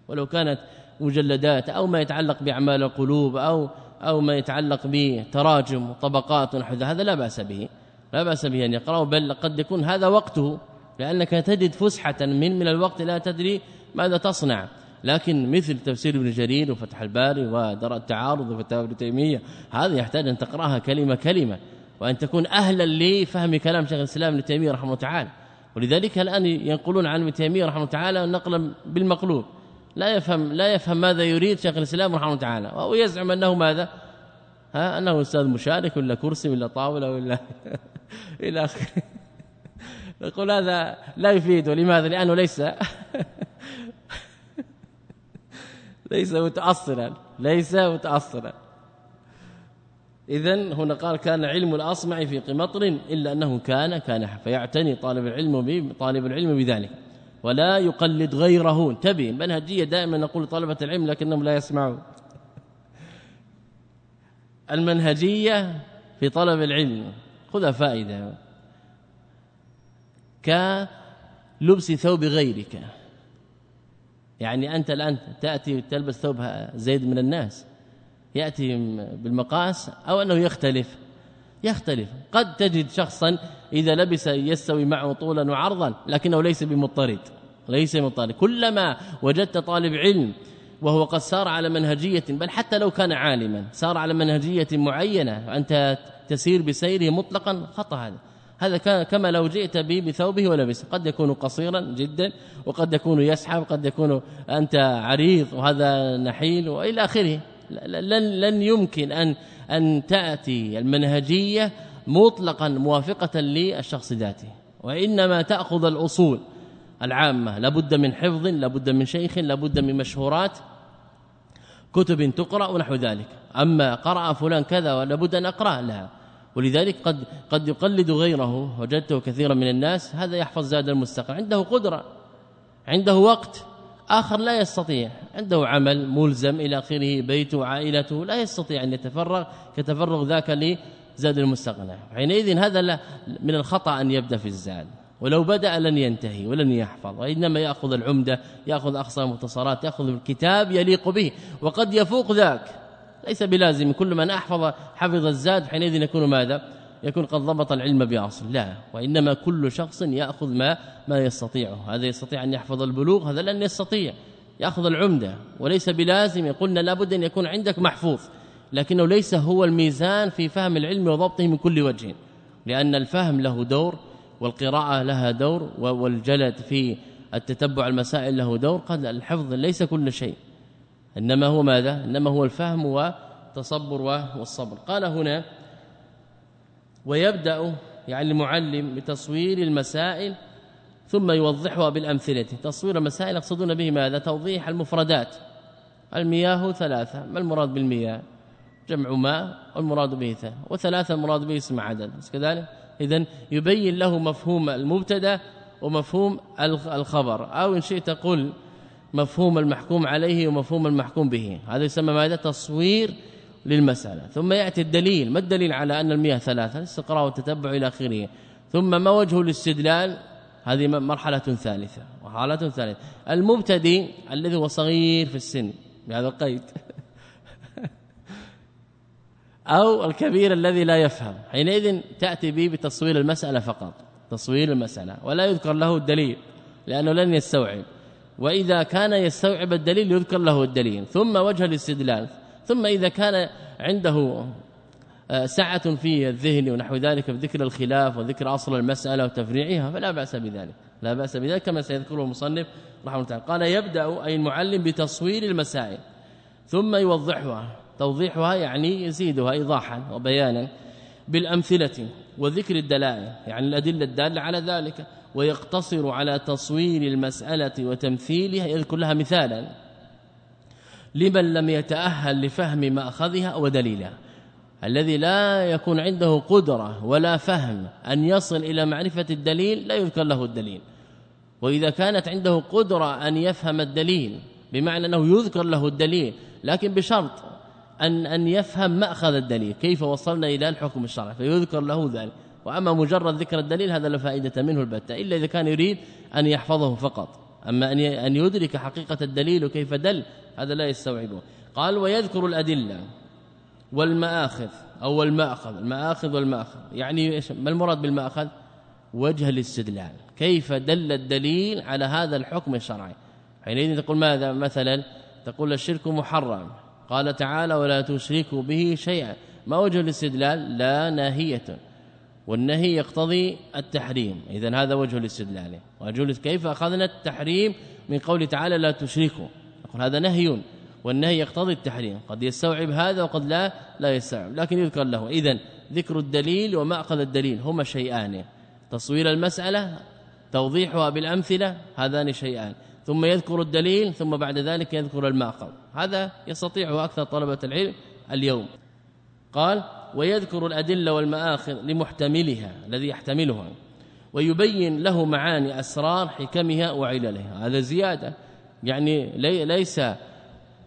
ولو كانت مجلدات أو ما يتعلق بأعمال القلوب أو أو ما يتعلق بتراجم وطبقات ونحو هذا لا بأس به. لا بأس به أن يقرأ بل قد يكون هذا وقته لأنك تجد فسحة من من الوقت لا تدري ماذا تصنع. لكن مثل تفسير ابن جرير وفتح الباري ودرء التعارض وفتاوى ابن تيمية هذا يحتاج أن تقرأها كلمة كلمة وأن تكون أهلا لفهم كلام شيخ الإسلام ابن تيمية رحمه الله تعالى. ولذلك الآن ينقلون عن ابن تيمية رحمه الله تعالى نقلا بالمقلوب. لا يفهم لا يفهم ماذا يريد شيخ الإسلام رحمه الله تعالى وهو يزعم أنه ماذا؟ ها أنه أستاذ مشارك ولا كرسي ولا طاولة ولا [LAUGHS] [LAUGHS] إلى آخره. [LAUGHS] يقول هذا لا يفيد ولماذا؟ لأنه ليس [LAUGHS] ليس متاصلا ليس متاصلا. اذا هنا قال كان علم الأصمع في قمطر إلا أنه كان كان فيعتني طالب العلم طالب العلم بذلك. ولا يقلد غيره. انتبه منهجية دائما نقول طلبة العلم لكنهم لا يسمعون. المنهجية في طلب العلم. خذها فائدة. كلبس ثوب غيرك. يعني أنت الآن تأتي تلبس ثوب زيد من الناس. يأتي بالمقاس أو أنه يختلف. يختلف. قد تجد شخصا إذا لبس يستوي معه طولا وعرضا لكنه ليس بمضطرد. ليس مضطرد كلما وجدت طالب علم وهو قد سار على منهجية بل حتى لو كان عالما سار على منهجية معينة. أنت تسير بسيره مطلقا خطأ هذا هذا كما لو جئت به بثوبه ولبسه. قد يكون قصيرا جدا وقد يكون يسحب قد يكون أنت عريض وهذا نحيل وإلى آخره. لن لن يمكن أن أن تأتي المنهجية مطلقا موافقة للشخص ذاته. وإنما تأخذ الأصول العامة. لابد من حفظ لابد من شيخ لابد من مشهورات كتب تقرأ ونحو ذلك. أما قرأ فلان كذا ولابد أن أقرأ لها. ولذلك قد قد يقلد غيره وجدته كثيرا من الناس هذا يحفظ زاد المستقر عنده قدرة عنده وقت آخر لا يستطيع. عنده عمل ملزم إلى آخره بيته عائلته لا يستطيع أن يتفرغ كتفرغ ذاك لزاد المستقنع حينئذ هذا من الخطأ أن يبدأ في الزاد. ولو بدأ لن ينتهي ولن يحفظ. وإنما يأخذ العمدة يأخذ أقصى المختصرات يأخذ الكتاب يليق به وقد يفوق ذاك. ليس بلازم كل من أحفظ حفظ الزاد حينئذ يكون ماذا؟ يكون قد ضبط العلم بأصل. لا وإنما كل شخص يأخذ ما ما يستطيعه. هذا يستطيع أن يحفظ البلوغ هذا لن يستطيع. يأخذ العمدة. وليس بلازم قلنا لابد أن يكون عندك محفوظ. لكنه ليس هو الميزان في فهم العلم وضبطه من كل وجه. لأن الفهم له دور والقراءة لها دور والجلد في التتبع المسائل له دور. قد الحفظ ليس كل شيء. إنما هو ماذا؟ إنما هو الفهم والتصبر والصبر. قال هنا ويبدأ يعني المعلم بتصوير المسائل ثم يوضحها بالأمثلة. تصوير المسائل يقصدون به ماذا؟ توضيح المفردات. المياه ثلاثة ما المراد بالمياه؟ جمع ماء والمراد به ثلاثة وثلاثة المراد به اسم عدد. كذلك؟ اذا يبين له مفهوم المبتدأ ومفهوم الخبر. أو إن شئت قل مفهوم المحكوم عليه ومفهوم المحكوم به. هذا يسمى ماذا؟ تصوير للمسألة. ثم يأتي الدليل. ما الدليل على أن المياه ثلاثة؟ الاستقراء والتتبع إلى آخره. ثم ما وجه الاستدلال؟ هذه مرحلة ثالثة. مرحلة ثالثة. المبتدئ الذي هو صغير في السن بهذا القيد. [LAUGHS] أو الكبير الذي لا يفهم. حينئذ تأتي به بتصوير المسألة فقط. تصوير المسألة. ولا يذكر له الدليل لأنه لن يستوعب. وإذا كان يستوعب الدليل يذكر له الدليل. ثم وجه الاستدلال. ثم إذا كان عنده آه، سعة في الذهن ونحو ذلك بذكر الخلاف وذكر أصل المسألة وتفريعها فلا بأس بذلك. لا بأس بذلك كما سيذكره المصنف رحمه الله. قال يبدأ أي المعلم بتصوير المسائل ثم يوضحها. توضيحها يعني يزيدها ايضاحا وبيانا بالأمثلة وذكر الدلائل يعني الأدلة الدالة على ذلك. ويقتصر على تصوير المسألة وتمثيلها يذكر لها مثالا. لمن لم يتأهل لفهم مأخذها ودليلها الذي لا يكون عنده قدرة ولا فهم أن يصل إلى معرفة الدليل لا يذكر له الدليل. وإذا كانت عنده قدرة أن يفهم الدليل بمعنى أنه يذكر له الدليل لكن بشرط أن أن يفهم مأخذ الدليل. كيف وصلنا إلى الحكم الشرعي؟ فيذكر له ذلك. وأما مجرد ذكر الدليل هذا لا فائدة منه البتة إلا إذا كان يريد أن يحفظه فقط. أما أن أن يدرك حقيقة الدليل وكيف دل هذا لا يستوعبه. قال ويذكر الأدلة والمآخذ أو المأخذ. المآخذ والمأخذ. يعني ما المراد بالمأخذ؟ وجه الاستدلال. كيف دل الدليل على هذا الحكم الشرعي؟ حينئذ تقول ماذا؟ مثلا تقول الشرك محرم. قال تعالى ولا تشركوا به شيئا. ما وجه الاستدلال؟ لا ناهية. والنهي يقتضي التحريم. اذا هذا وجه الاستدلال. وجه كيف أخذنا التحريم؟ من قول تعالى لا تشركوا. نقول هذا نهي والنهي يقتضي التحريم. قد يستوعب هذا وقد لا لا يستوعب. لكن يذكر له. اذا ذكر الدليل وماخذ الدليل. هما شيئان. تصوير المسألة توضيحها بالأمثلة هذان شيئان. ثم يذكر الدليل ثم بعد ذلك يذكر الماخذ هذا يستطيع أكثر طلبة العلم اليوم. قال ويذكر الأدلة والمآخذ لمحتملها الذي يحتملها ويبين له معاني أسرار حكمها وعللها. هذا زيادة يعني ليس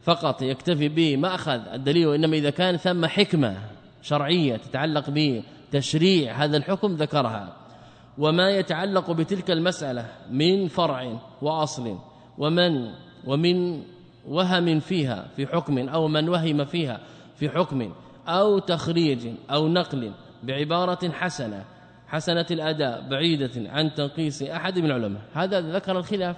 فقط يكتفي به مأخذ الدليل وإنما إذا كان ثم حكمة شرعية تتعلق بتشريع هذا الحكم ذكرها. وما يتعلق بتلك المسألة من فرع وأصل ومن ومن وهم فيها في حكم أو من وهم فيها في حكم أو تخريج أو نقل بعبارة حسنة حسنة الأداء بعيدة عن تنقيس أحد من العلماء. هذا ذكر الخلاف.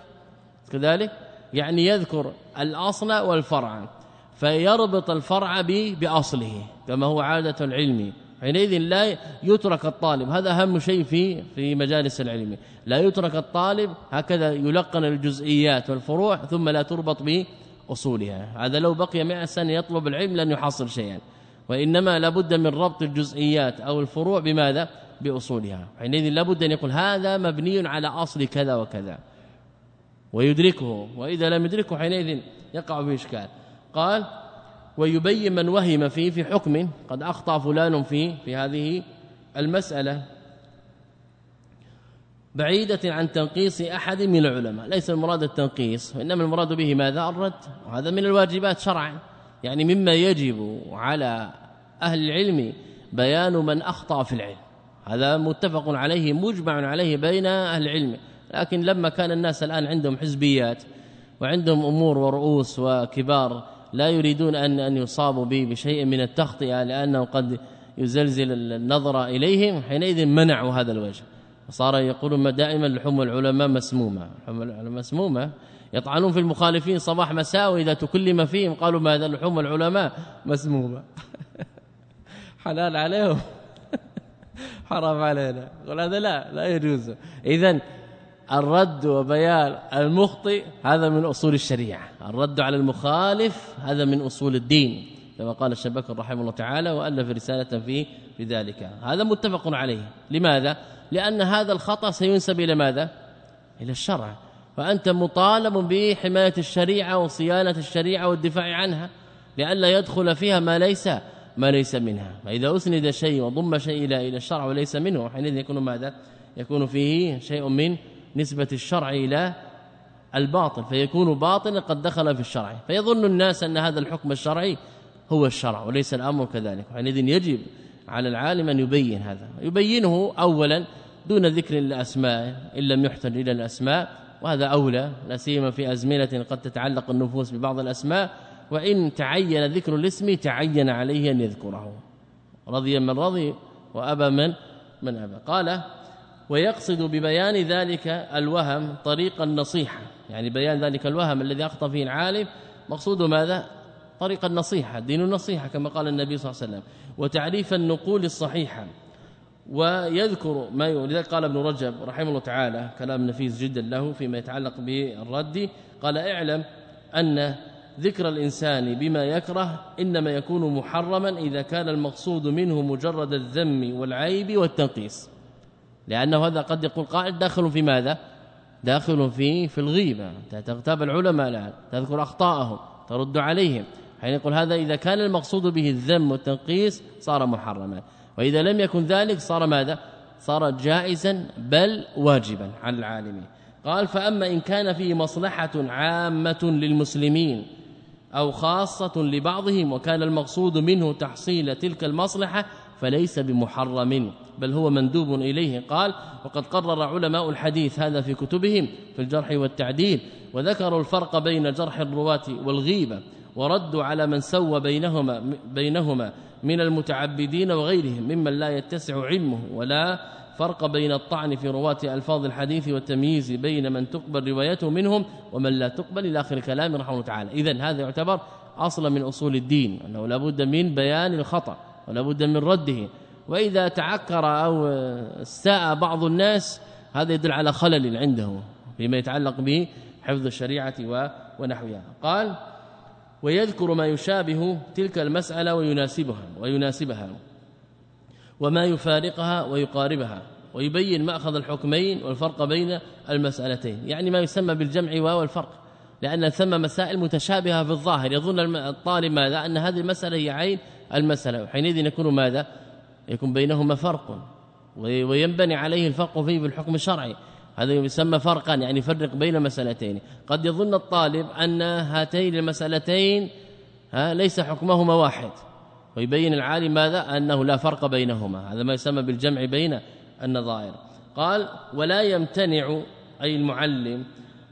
كذلك يعني يذكر الأصل والفرع فيربط الفرع بأصله كما هو عادة العلم. حينئذ لا يترك الطالب هذا أهم شيء في في مجالس العلم. لا يترك الطالب هكذا يلقن الجزئيات والفروع ثم لا تربط بأصولها. هذا لو بقي 100 سنة يطلب العلم لن يحصل شيئا. وإنما لابد من ربط الجزئيات أو الفروع بماذا؟ بأصولها. حينئذ لابد أن يقول هذا مبني على أصل كذا وكذا. ويدركه. وإذا لم يدركه حينئذ يقع في إشكال. قال ويبين من وهم فيه في حكم قد أخطأ فلان فيه في هذه المسألة. بعيدة عن تنقيص أحد من العلماء. ليس المراد التنقيص وإنما المراد به ماذا؟ الرد. وهذا من الواجبات شرعا. يعني مما يجب على أهل العلم بيان من أخطأ في العلم. هذا متفق عليه مجمع عليه بين أهل العلم. لكن لما كان الناس الآن عندهم حزبيات وعندهم أمور ورؤوس وكبار لا يريدون أن أن يصابوا به بشيء من التخطئة لأنه قد يزلزل النظر إليهم حينئذ منعوا هذا الوجه. وصار يقولون دائما لحوم العلماء مسمومة. لحوم العلماء مسمومة يطعنون في المخالفين صباح مساء واذا تكلم فيهم. قالوا ماذا لحوم العلماء؟ مسمومة. [LAUGHS] حلال عليهم. [LAUGHS] حرام علينا. قال هذا لا لا يجوز. اذا الرد وبيان المخطئ هذا من أصول الشريعة. الرد على المخالف هذا من أصول الدين كما قال الشبك رحمه الله تعالى وألف رسالة في في ذلك. هذا متفق عليه. لماذا؟ لأن هذا الخطأ سينسب إلى ماذا؟ إلى الشرع. فأنت مطالب بحمايه الشريعة وصيانة الشريعة والدفاع عنها لئلا يدخل فيها ما ليس ما ليس منها. فإذا أسند شيء وضم شيء إلى إلى الشرع وليس منه حينئذ يكون ماذا؟ يكون فيه شيء من نسبة الشرع إلى الباطل فيكون باطلا قد دخل في الشرع. فيظن الناس أن هذا الحكم الشرعي هو الشرع وليس الأمر كذلك. حينئذ يجب على العالم أن يبين هذا. يبينه أولا دون ذكر الأسماء إن لم يحتج إلى الأسماء وهذا أولى لا سيما في أزمنة قد تتعلق النفوس ببعض الأسماء وإن تعين ذكر الاسم تعين عليه أن يذكره. رضي من رضي وأبى من من أبى. قال ويقصد ببيان ذلك الوهم طريق النصيحة. يعني بيان ذلك الوهم الذي أخطأ فيه العالم مقصود ماذا؟ طريق النصيحة دين النصيحة كما قال النبي صلى الله عليه وسلم. وتعريف النقول الصحيحة. ويذكر ما لذلك قال ابن رجب رحمه الله تعالى كلام نفيس جدا له فيما يتعلق بالرد قال اعلم أن ذكر الإنسان بما يكره إنما يكون محرما إذا كان المقصود منه مجرد الذم والعيب والتنقيص. لأنه هذا قد يقول قائل داخل في ماذا؟ داخل في في الغيبة. تغتاب العلماء الآن تذكر أخطاءهم ترد عليهم حين يقول هذا إذا كان المقصود به الذم والتنقيس صار محرما. وإذا لم يكن ذلك صار ماذا؟ صار جائزا بل واجبا على العالمين. قال فأما إن كان فيه مصلحة عامة للمسلمين أو خاصة لبعضهم وكان المقصود منه تحصيل تلك المصلحة فليس بمحرم بل هو مندوب إليه. قال وقد قرر علماء الحديث هذا في كتبهم في الجرح والتعديل وذكروا الفرق بين جرح الرواة والغيبة وردوا على من سوى بينهما بينهما من المتعبدين وغيرهم ممن لا يتسع علمه ولا فرق بين الطعن في رواة ألفاظ الحديث والتمييز بين من تقبل روايته منهم ومن لا تقبل إلى آخر كلام رحمه الله تعالى. اذا هذا يعتبر أصلا من أصول الدين أنه لابد من بيان الخطأ ولابد من رده. وإذا تعكر أو استاء بعض الناس هذا يدل على خلل عنده فيما يتعلق به حفظ الشريعه ونحوها. قال ويذكر ما يشابه تلك المسألة ويناسبها ويناسبها وما يفارقها ويقاربها ويبين مأخذ الحكمين والفرق بين المسألتين. يعني ما يسمى بالجمع والفرق لأن ثم مسائل متشابهة في الظاهر. يظن الطالب ماذا؟ أن هذه المسألة هي عين المسألة. وحينئذ يكون ماذا؟ يكون بينهما فرق وينبني عليه الفرق فيه بالحكم الشرعي. هذا يسمى فرقا يعني يفرق بين مسألتين. قد يظن الطالب أن هاتين المسألتين ليس حكمهما واحد. ويبين العالم ماذا؟ أنه لا فرق بينهما. هذا ما يسمى بالجمع بين النظائر قال ولا يمتنع أي المعلم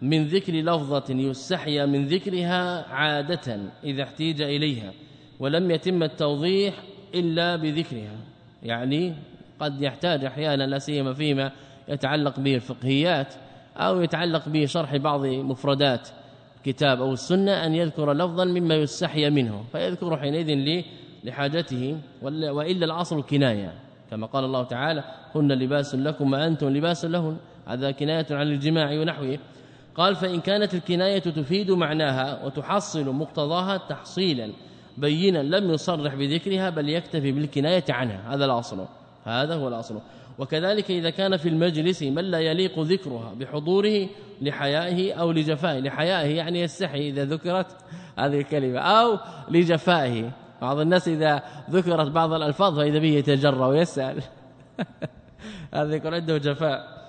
من ذكر لفظة يستحيا من ذكرها عادة إذا احتيج إليها ولم يتم التوضيح إلا بذكرها. يعني قد يحتاج أحيانا لا سيما فيما يتعلق به الفقهيات أو يتعلق به شرح بعض مفردات الكتاب أو السنة أن يذكر لفظا مما يستحي منه فيذكر حينئذ لحاجته وإلا الأصل الكناية كما قال الله تعالى هن لباس لكم وأنتم لباس لهن. هذا كناية عن الجماع ونحوه. قال فإن كانت الكناية تفيد معناها وتحصل مقتضاها تحصيلا بينا لم يصرح بذكرها بل يكتفي بالكناية عنها. هذا الأصل هذا هو الأصل وكذلك إذا كان في المجلس من لا يليق ذكرها بحضوره لحيائه أو لجفائه لحيائه يعني يستحي إذا ذكرت هذه الكلمة أو لجفائه. بعض الناس إذا ذكرت بعض الألفاظ فإذا به يتجرى ويسأل. [LAUGHS] هذا يكون عنده جفاء.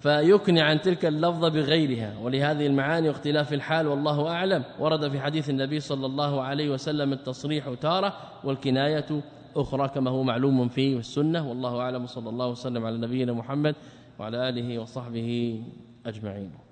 فيكني عن تلك اللفظة بغيرها ولهذه المعاني واختلاف الحال والله أعلم. ورد في حديث النبي صلى الله عليه وسلم التصريح تارة والكناية أخرى كما هو معلوم في السنة. والله أعلم. صلى الله وسلم على نبينا محمد وعلى آله وصحبه أجمعين.